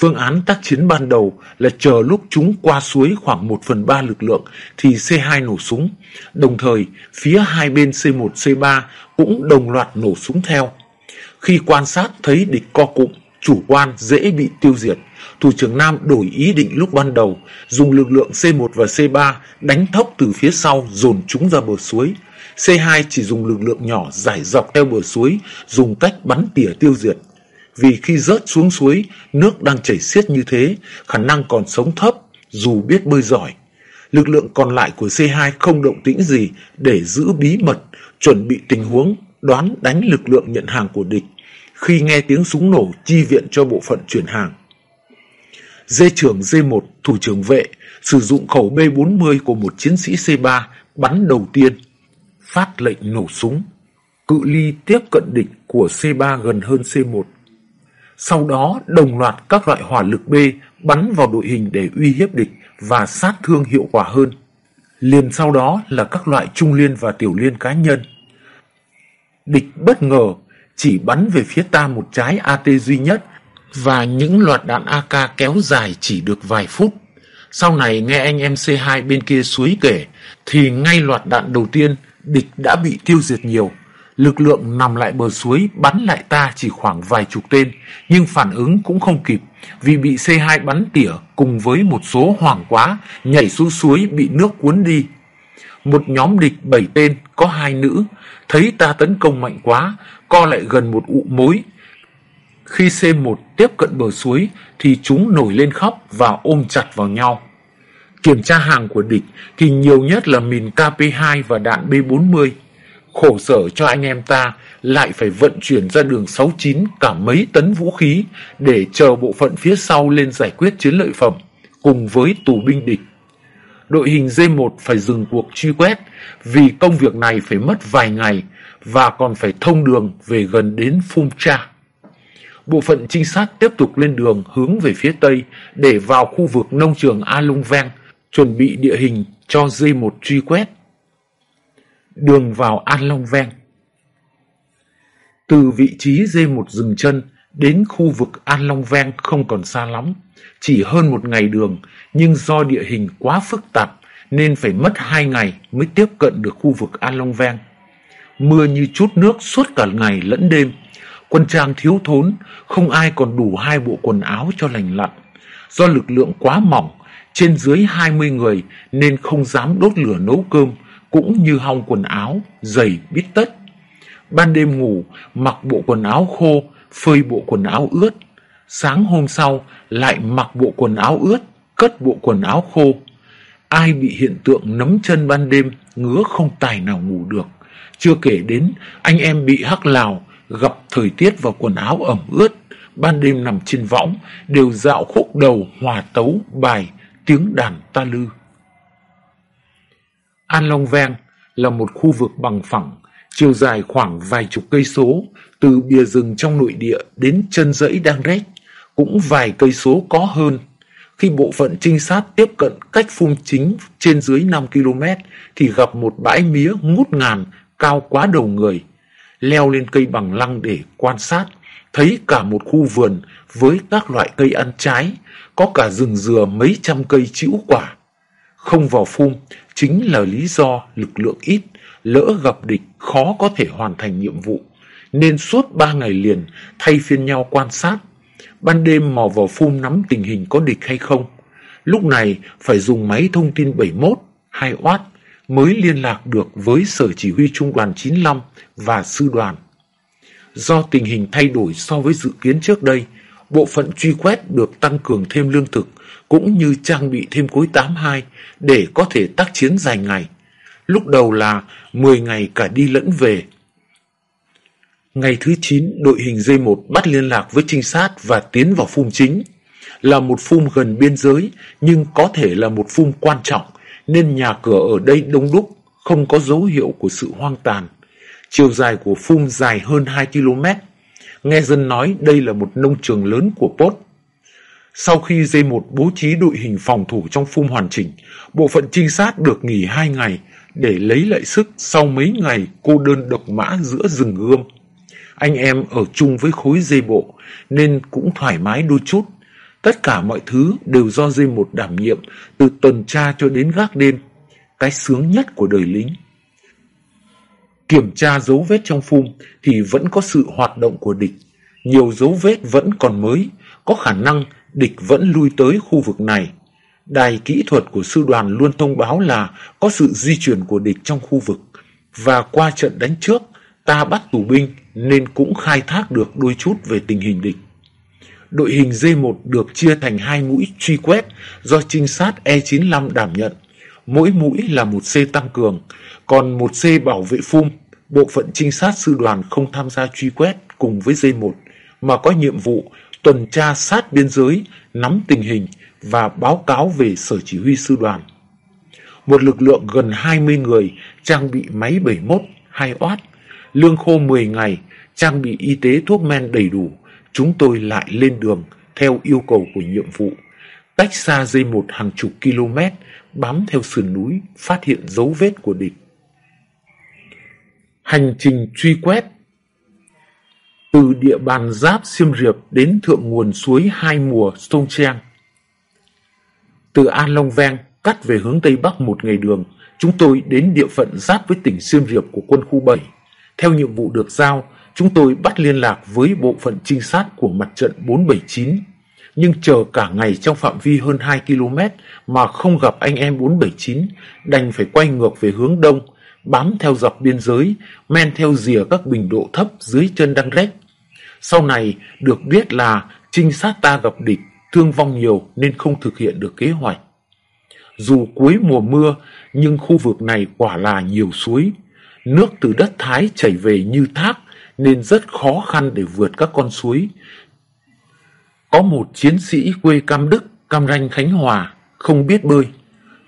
Phương án tác chiến ban đầu là chờ lúc chúng qua suối khoảng 1 phần 3 lực lượng thì C2 nổ súng. Đồng thời, phía hai bên C1, C3 cũng đồng loạt nổ súng theo. Khi quan sát thấy địch co cụm, chủ quan dễ bị tiêu diệt, Thủ trưởng Nam đổi ý định lúc ban đầu, dùng lực lượng C1 và C3 đánh thốc từ phía sau dồn chúng ra bờ suối. C2 chỉ dùng lực lượng nhỏ giải dọc theo bờ suối, dùng cách bắn tỉa tiêu diệt vì khi rớt xuống suối, nước đang chảy xiết như thế, khả năng còn sống thấp dù biết bơi giỏi. Lực lượng còn lại của C2 không động tĩnh gì để giữ bí mật, chuẩn bị tình huống đoán đánh lực lượng nhận hàng của địch khi nghe tiếng súng nổ chi viện cho bộ phận chuyển hàng. Dê trưởng D1, thủ trưởng vệ, sử dụng khẩu B40 của một chiến sĩ C3 bắn đầu tiên, phát lệnh nổ súng. Cự ly tiếp cận địch của C3 gần hơn C1 sau đó, đồng loạt các loại hỏa lực B bắn vào đội hình để uy hiếp địch và sát thương hiệu quả hơn. Liền sau đó là các loại trung liên và tiểu liên cá nhân. Địch bất ngờ chỉ bắn về phía ta một trái AT duy nhất và những loạt đạn AK kéo dài chỉ được vài phút. Sau này nghe anh em C2 bên kia suối kể thì ngay loạt đạn đầu tiên địch đã bị tiêu diệt nhiều lực lượng nằm lại bờ suối bắn lại ta chỉ khoảng vài chục tên, nhưng phản ứng cũng không kịp vì bị C2 bắn tỉa cùng với một số hoảng quá nhảy xuống suối bị nước cuốn đi. Một nhóm địch bảy tên có hai nữ, thấy ta tấn công mạnh quá, co lại gần một ụ mối. Khi C1 tiếp cận bờ suối thì chúng nổi lên khóc và ôm chặt vào nhau. Kiểm tra hàng của địch thì nhiều nhất là mìn KP2 và đạn B40 khổ sở cho anh em ta lại phải vận chuyển ra đường 69 cả mấy tấn vũ khí để chờ bộ phận phía sau lên giải quyết chiến lợi phẩm cùng với tù binh địch. Đội hình D1 phải dừng cuộc truy quét vì công việc này phải mất vài ngày và còn phải thông đường về gần đến Phung Cha. Bộ phận trinh sát tiếp tục lên đường hướng về phía Tây để vào khu vực nông trường A Lung Veng, chuẩn bị địa hình cho D1 truy quét đường vào An Long Ven. Từ vị trí dê một dừng chân đến khu vực An Long Ven không còn xa lắm, chỉ hơn một ngày đường, nhưng do địa hình quá phức tạp nên phải mất hai ngày mới tiếp cận được khu vực An Long Ven. Mưa như chút nước suốt cả ngày lẫn đêm, quân trang thiếu thốn, không ai còn đủ hai bộ quần áo cho lành lặn. Do lực lượng quá mỏng, trên dưới 20 người nên không dám đốt lửa nấu cơm, cũng như hong quần áo, giày bít tất. Ban đêm ngủ, mặc bộ quần áo khô, phơi bộ quần áo ướt. Sáng hôm sau, lại mặc bộ quần áo ướt, cất bộ quần áo khô. Ai bị hiện tượng nấm chân ban đêm, ngứa không tài nào ngủ được. Chưa kể đến anh em bị hắc lào gặp thời tiết và quần áo ẩm ướt, ban đêm nằm trên võng, đều dạo khúc đầu hòa tấu bài tiếng đàn ta lư. An Long Veng là một khu vực bằng phẳng, chiều dài khoảng vài chục cây số, từ bìa rừng trong nội địa đến chân dãy đang rét cũng vài cây số có hơn. Khi bộ phận trinh sát tiếp cận cách phun chính trên dưới 5 km thì gặp một bãi mía ngút ngàn cao quá đầu người. Leo lên cây bằng lăng để quan sát, thấy cả một khu vườn với các loại cây ăn trái, có cả rừng dừa mấy trăm cây chĩu quả. Không vào phun chính là lý do lực lượng ít, lỡ gặp địch khó có thể hoàn thành nhiệm vụ, nên suốt ba ngày liền thay phiên nhau quan sát. Ban đêm mò vào phun nắm tình hình có địch hay không. Lúc này phải dùng máy thông tin 71, 2 watt mới liên lạc được với Sở Chỉ huy Trung đoàn 95 và Sư đoàn. Do tình hình thay đổi so với dự kiến trước đây, bộ phận truy quét được tăng cường thêm lương thực cũng như trang bị thêm cối 82 để có thể tác chiến dài ngày. Lúc đầu là 10 ngày cả đi lẫn về. Ngày thứ 9, đội hình dây 1 bắt liên lạc với trinh sát và tiến vào phum chính. Là một phum gần biên giới nhưng có thể là một phum quan trọng nên nhà cửa ở đây đông đúc, không có dấu hiệu của sự hoang tàn. Chiều dài của phum dài hơn 2 km. Nghe dân nói đây là một nông trường lớn của Pốt. Sau khi D1 bố trí đội hình phòng thủ trong phum hoàn chỉnh, bộ phận trinh sát được nghỉ 2 ngày để lấy lại sức sau mấy ngày cô đơn độc mã giữa rừng gươm. Anh em ở chung với khối dây bộ nên cũng thoải mái đôi chút. Tất cả mọi thứ đều do dây một đảm nhiệm từ tuần tra cho đến gác đêm. Cái sướng nhất của đời lính. Kiểm tra dấu vết trong phum thì vẫn có sự hoạt động của địch. Nhiều dấu vết vẫn còn mới, có khả năng địch vẫn lui tới khu vực này. Đài kỹ thuật của sư đoàn luôn thông báo là có sự di chuyển của địch trong khu vực. Và qua trận đánh trước, ta bắt tù binh nên cũng khai thác được đôi chút về tình hình địch. Đội hình D1 được chia thành hai mũi truy quét do trinh sát E95 đảm nhận. Mỗi mũi là một C tăng cường, còn một C bảo vệ phum. Bộ phận trinh sát sư đoàn không tham gia truy quét cùng với D1 mà có nhiệm vụ tuần tra sát biên giới, nắm tình hình và báo cáo về sở chỉ huy sư đoàn. Một lực lượng gần 20 người trang bị máy 71, 2 oát, lương khô 10 ngày, trang bị y tế thuốc men đầy đủ, chúng tôi lại lên đường theo yêu cầu của nhiệm vụ. Cách xa dây một hàng chục km, bám theo sườn núi, phát hiện dấu vết của địch. Hành trình truy quét từ địa bàn giáp Siêm Riệp đến thượng nguồn suối hai mùa Sông Trang. Từ An Long Veng cắt về hướng Tây Bắc một ngày đường, chúng tôi đến địa phận giáp với tỉnh Siêm Riệp của quân khu 7. Theo nhiệm vụ được giao, chúng tôi bắt liên lạc với bộ phận trinh sát của mặt trận 479. Nhưng chờ cả ngày trong phạm vi hơn 2 km mà không gặp anh em 479, đành phải quay ngược về hướng đông, bám theo dọc biên giới, men theo rìa các bình độ thấp dưới chân đăng rách. Sau này được biết là trinh sát ta gặp địch, thương vong nhiều nên không thực hiện được kế hoạch. Dù cuối mùa mưa, nhưng khu vực này quả là nhiều suối. Nước từ đất Thái chảy về như thác nên rất khó khăn để vượt các con suối. Có một chiến sĩ quê Cam Đức, Cam Ranh Khánh Hòa, không biết bơi.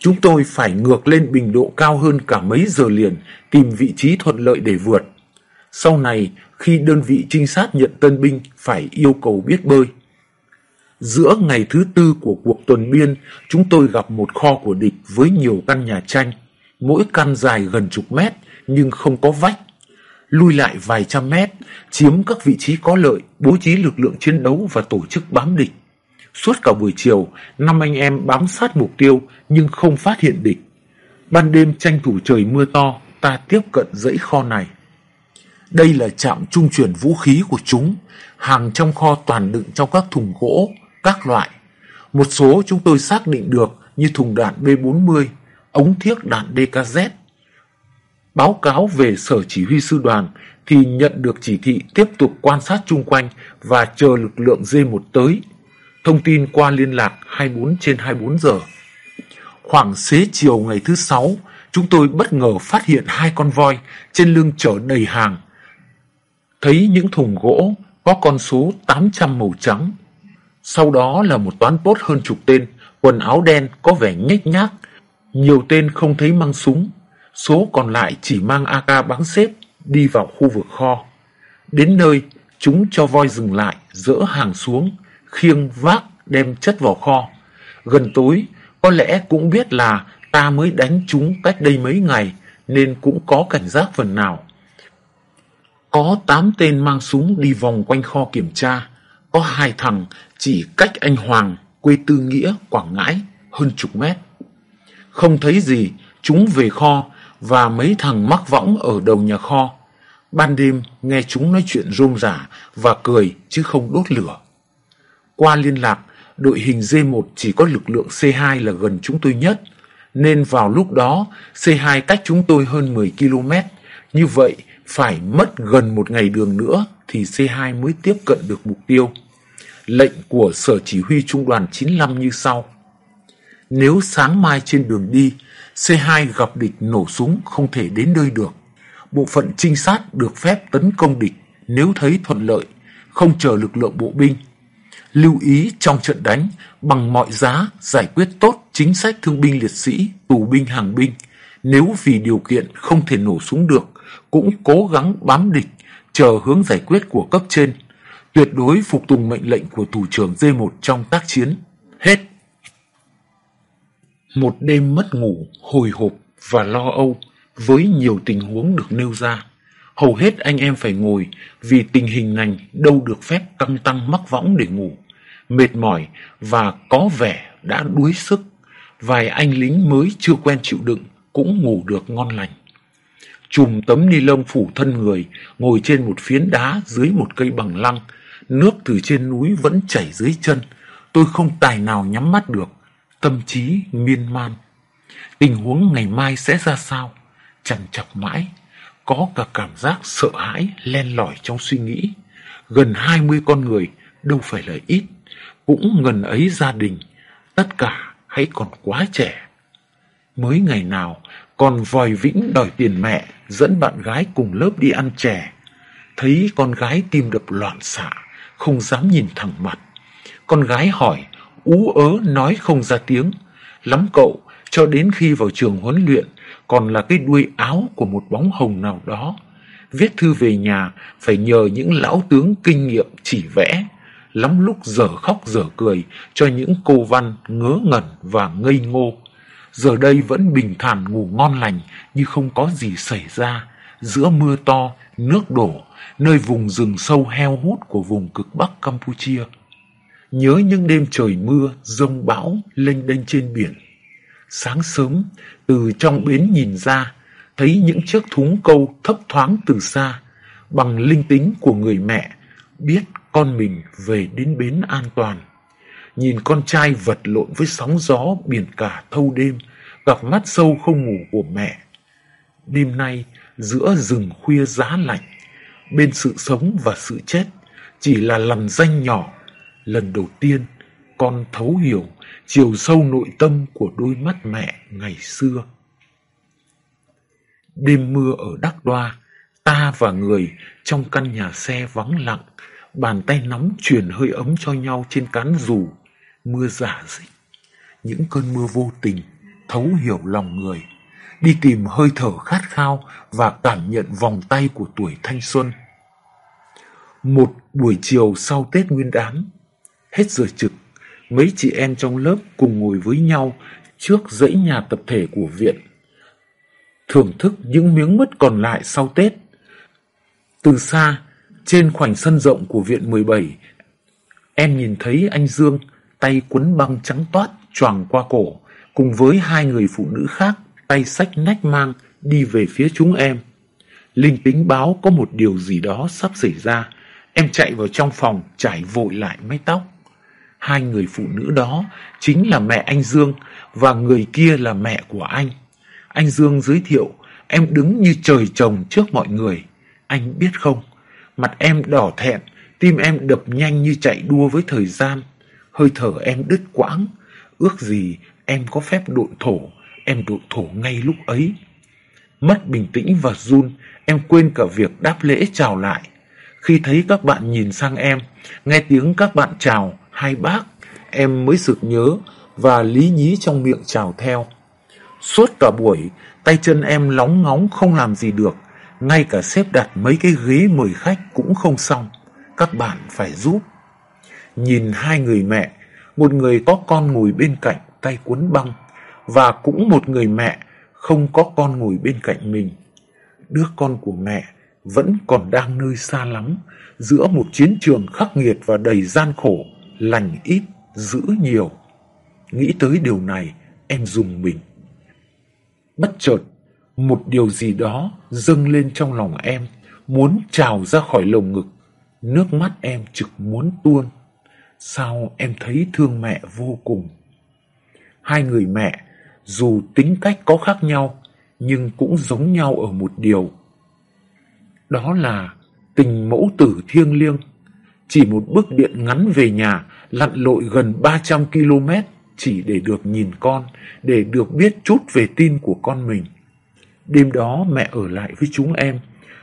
Chúng tôi phải ngược lên bình độ cao hơn cả mấy giờ liền, tìm vị trí thuận lợi để vượt. Sau này, khi đơn vị trinh sát nhận tân binh phải yêu cầu biết bơi. Giữa ngày thứ tư của cuộc tuần biên, chúng tôi gặp một kho của địch với nhiều căn nhà tranh. Mỗi căn dài gần chục mét, nhưng không có vách. Lui lại vài trăm mét, chiếm các vị trí có lợi, bố trí lực lượng chiến đấu và tổ chức bám địch. Suốt cả buổi chiều, năm anh em bám sát mục tiêu nhưng không phát hiện địch. Ban đêm tranh thủ trời mưa to, ta tiếp cận dãy kho này. Đây là trạm trung chuyển vũ khí của chúng, hàng trong kho toàn đựng trong các thùng gỗ, các loại. Một số chúng tôi xác định được như thùng đạn B-40, ống thiếc đạn DKZ. Báo cáo về sở chỉ huy sư đoàn thì nhận được chỉ thị tiếp tục quan sát chung quanh và chờ lực lượng D1 tới. Thông tin qua liên lạc 24 trên 24 giờ. Khoảng xế chiều ngày thứ sáu, chúng tôi bất ngờ phát hiện hai con voi trên lưng chở đầy hàng. thấy những thùng gỗ có con số 800 màu trắng. Sau đó là một toán bốt hơn chục tên, quần áo đen có vẻ nhếch nhác. Nhiều tên không thấy mang súng, số còn lại chỉ mang AK bắn xếp đi vào khu vực kho. Đến nơi, chúng cho voi dừng lại, dỡ hàng xuống, khiêng vác đem chất vào kho. Gần tối, có lẽ cũng biết là ta mới đánh chúng cách đây mấy ngày, nên cũng có cảnh giác phần nào. Có 8 tên mang súng đi vòng quanh kho kiểm tra, có hai thằng chỉ cách anh Hoàng, quê Tư Nghĩa, Quảng Ngãi, hơn chục mét. Không thấy gì, chúng về kho và mấy thằng mắc võng ở đầu nhà kho. Ban đêm nghe chúng nói chuyện rôm rả và cười chứ không đốt lửa. Qua liên lạc, đội hình D1 chỉ có lực lượng C2 là gần chúng tôi nhất, nên vào lúc đó C2 cách chúng tôi hơn 10 km. Như vậy, phải mất gần một ngày đường nữa thì C2 mới tiếp cận được mục tiêu. Lệnh của Sở Chỉ huy Trung đoàn 95 như sau. Nếu sáng mai trên đường đi, C2 gặp địch nổ súng không thể đến nơi được. Bộ phận trinh sát được phép tấn công địch nếu thấy thuận lợi, không chờ lực lượng bộ binh. Lưu ý trong trận đánh, bằng mọi giá giải quyết tốt chính sách thương binh liệt sĩ, tù binh hàng binh. Nếu vì điều kiện không thể nổ súng được, cũng cố gắng bám địch, chờ hướng giải quyết của cấp trên. Tuyệt đối phục tùng mệnh lệnh của thủ trưởng D1 trong tác chiến. Hết. Một đêm mất ngủ, hồi hộp và lo âu với nhiều tình huống được nêu ra. Hầu hết anh em phải ngồi vì tình hình này đâu được phép căng tăng mắc võng để ngủ. Mệt mỏi và có vẻ đã đuối sức. Vài anh lính mới chưa quen chịu đựng cũng ngủ được ngon lành. Chùm tấm ni lông phủ thân người, ngồi trên một phiến đá dưới một cây bằng lăng. Nước từ trên núi vẫn chảy dưới chân. Tôi không tài nào nhắm mắt được. Tâm trí miên man. Tình huống ngày mai sẽ ra sao? Chẳng chọc mãi. Có cả cảm giác sợ hãi len lỏi trong suy nghĩ. Gần 20 con người, đâu phải là ít. Cũng gần ấy gia đình. Tất cả hãy còn quá trẻ. Mới ngày nào còn vòi vĩnh đòi tiền mẹ dẫn bạn gái cùng lớp đi ăn chè. Thấy con gái tim đập loạn xạ, không dám nhìn thẳng mặt. Con gái hỏi, ú ớ nói không ra tiếng. Lắm cậu, cho đến khi vào trường huấn luyện, còn là cái đuôi áo của một bóng hồng nào đó. Viết thư về nhà phải nhờ những lão tướng kinh nghiệm chỉ vẽ, lắm lúc dở khóc dở cười cho những cô văn ngớ ngẩn và ngây ngô giờ đây vẫn bình thản ngủ ngon lành như không có gì xảy ra. Giữa mưa to, nước đổ, nơi vùng rừng sâu heo hút của vùng cực bắc Campuchia. Nhớ những đêm trời mưa, rông bão, lênh đênh trên biển. Sáng sớm, từ trong bến nhìn ra, thấy những chiếc thúng câu thấp thoáng từ xa, bằng linh tính của người mẹ, biết con mình về đến bến an toàn nhìn con trai vật lộn với sóng gió biển cả thâu đêm, gặp mắt sâu không ngủ của mẹ. Đêm nay, giữa rừng khuya giá lạnh, bên sự sống và sự chết, chỉ là lằn danh nhỏ. Lần đầu tiên, con thấu hiểu chiều sâu nội tâm của đôi mắt mẹ ngày xưa. Đêm mưa ở Đắc Đoa, ta và người trong căn nhà xe vắng lặng, bàn tay nóng truyền hơi ấm cho nhau trên cán dù mưa giả dịch, những cơn mưa vô tình, thấu hiểu lòng người, đi tìm hơi thở khát khao và cảm nhận vòng tay của tuổi thanh xuân. Một buổi chiều sau Tết Nguyên đán, hết giờ trực, mấy chị em trong lớp cùng ngồi với nhau trước dãy nhà tập thể của viện. Thưởng thức những miếng mứt còn lại sau Tết. Từ xa, trên khoảnh sân rộng của viện 17, em nhìn thấy anh Dương tay quấn băng trắng toát choàng qua cổ, cùng với hai người phụ nữ khác tay sách nách mang đi về phía chúng em. Linh tính báo có một điều gì đó sắp xảy ra. Em chạy vào trong phòng trải vội lại mái tóc. Hai người phụ nữ đó chính là mẹ anh Dương và người kia là mẹ của anh. Anh Dương giới thiệu em đứng như trời trồng trước mọi người. Anh biết không, mặt em đỏ thẹn, tim em đập nhanh như chạy đua với thời gian hơi thở em đứt quãng, ước gì em có phép độn thổ, em độn thổ ngay lúc ấy. Mất bình tĩnh và run, em quên cả việc đáp lễ chào lại. Khi thấy các bạn nhìn sang em, nghe tiếng các bạn chào, hai bác, em mới sực nhớ và lý nhí trong miệng chào theo. Suốt cả buổi, tay chân em lóng ngóng không làm gì được, ngay cả xếp đặt mấy cái ghế mời khách cũng không xong, các bạn phải giúp. Nhìn hai người mẹ, một người có con ngồi bên cạnh tay cuốn băng, và cũng một người mẹ không có con ngồi bên cạnh mình. Đứa con của mẹ vẫn còn đang nơi xa lắm, giữa một chiến trường khắc nghiệt và đầy gian khổ, lành ít, giữ nhiều. Nghĩ tới điều này, em dùng mình. Bất chợt, một điều gì đó dâng lên trong lòng em, muốn trào ra khỏi lồng ngực. Nước mắt em trực muốn tuôn. Sao em thấy thương mẹ vô cùng? Hai người mẹ, dù tính cách có khác nhau, nhưng cũng giống nhau ở một điều. Đó là tình mẫu tử thiêng liêng. Chỉ một bước điện ngắn về nhà, lặn lội gần 300 km chỉ để được nhìn con, để được biết chút về tin của con mình. Đêm đó mẹ ở lại với chúng em,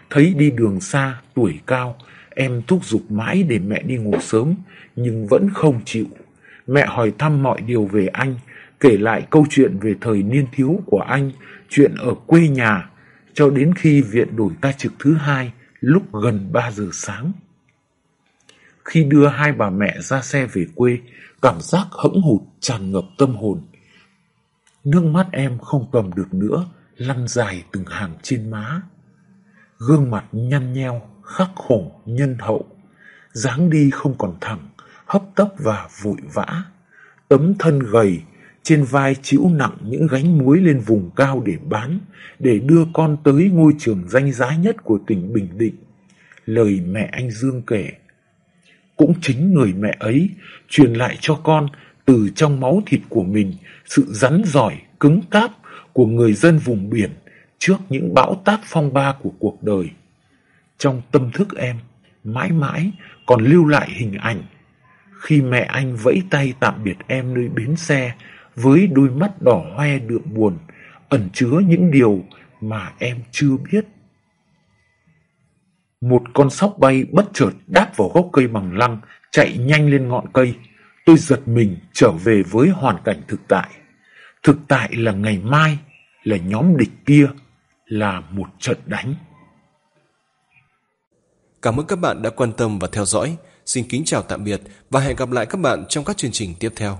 thấy đi đường xa, tuổi cao, em thúc giục mãi để mẹ đi ngủ sớm, nhưng vẫn không chịu. Mẹ hỏi thăm mọi điều về anh, kể lại câu chuyện về thời niên thiếu của anh, chuyện ở quê nhà, cho đến khi viện đổi ca trực thứ hai lúc gần 3 giờ sáng. Khi đưa hai bà mẹ ra xe về quê, cảm giác hững hụt tràn ngập tâm hồn. Nước mắt em không cầm được nữa, lăn dài từng hàng trên má. Gương mặt nhăn nheo, khắc khổ, nhân hậu, dáng đi không còn thẳng, hấp tấp và vội vã. Tấm thân gầy, trên vai chịu nặng những gánh muối lên vùng cao để bán, để đưa con tới ngôi trường danh giá nhất của tỉnh Bình Định. Lời mẹ anh Dương kể. Cũng chính người mẹ ấy truyền lại cho con từ trong máu thịt của mình sự rắn giỏi, cứng cáp của người dân vùng biển trước những bão táp phong ba của cuộc đời. Trong tâm thức em, mãi mãi còn lưu lại hình ảnh khi mẹ anh vẫy tay tạm biệt em nơi bến xe với đôi mắt đỏ hoe đượm buồn, ẩn chứa những điều mà em chưa biết. Một con sóc bay bất chợt đáp vào gốc cây bằng lăng, chạy nhanh lên ngọn cây. Tôi giật mình trở về với hoàn cảnh thực tại. Thực tại là ngày mai, là nhóm địch kia, là một trận đánh. Cảm ơn các bạn đã quan tâm và theo dõi. Xin kính chào tạm biệt và hẹn gặp lại các bạn trong các chương trình tiếp theo.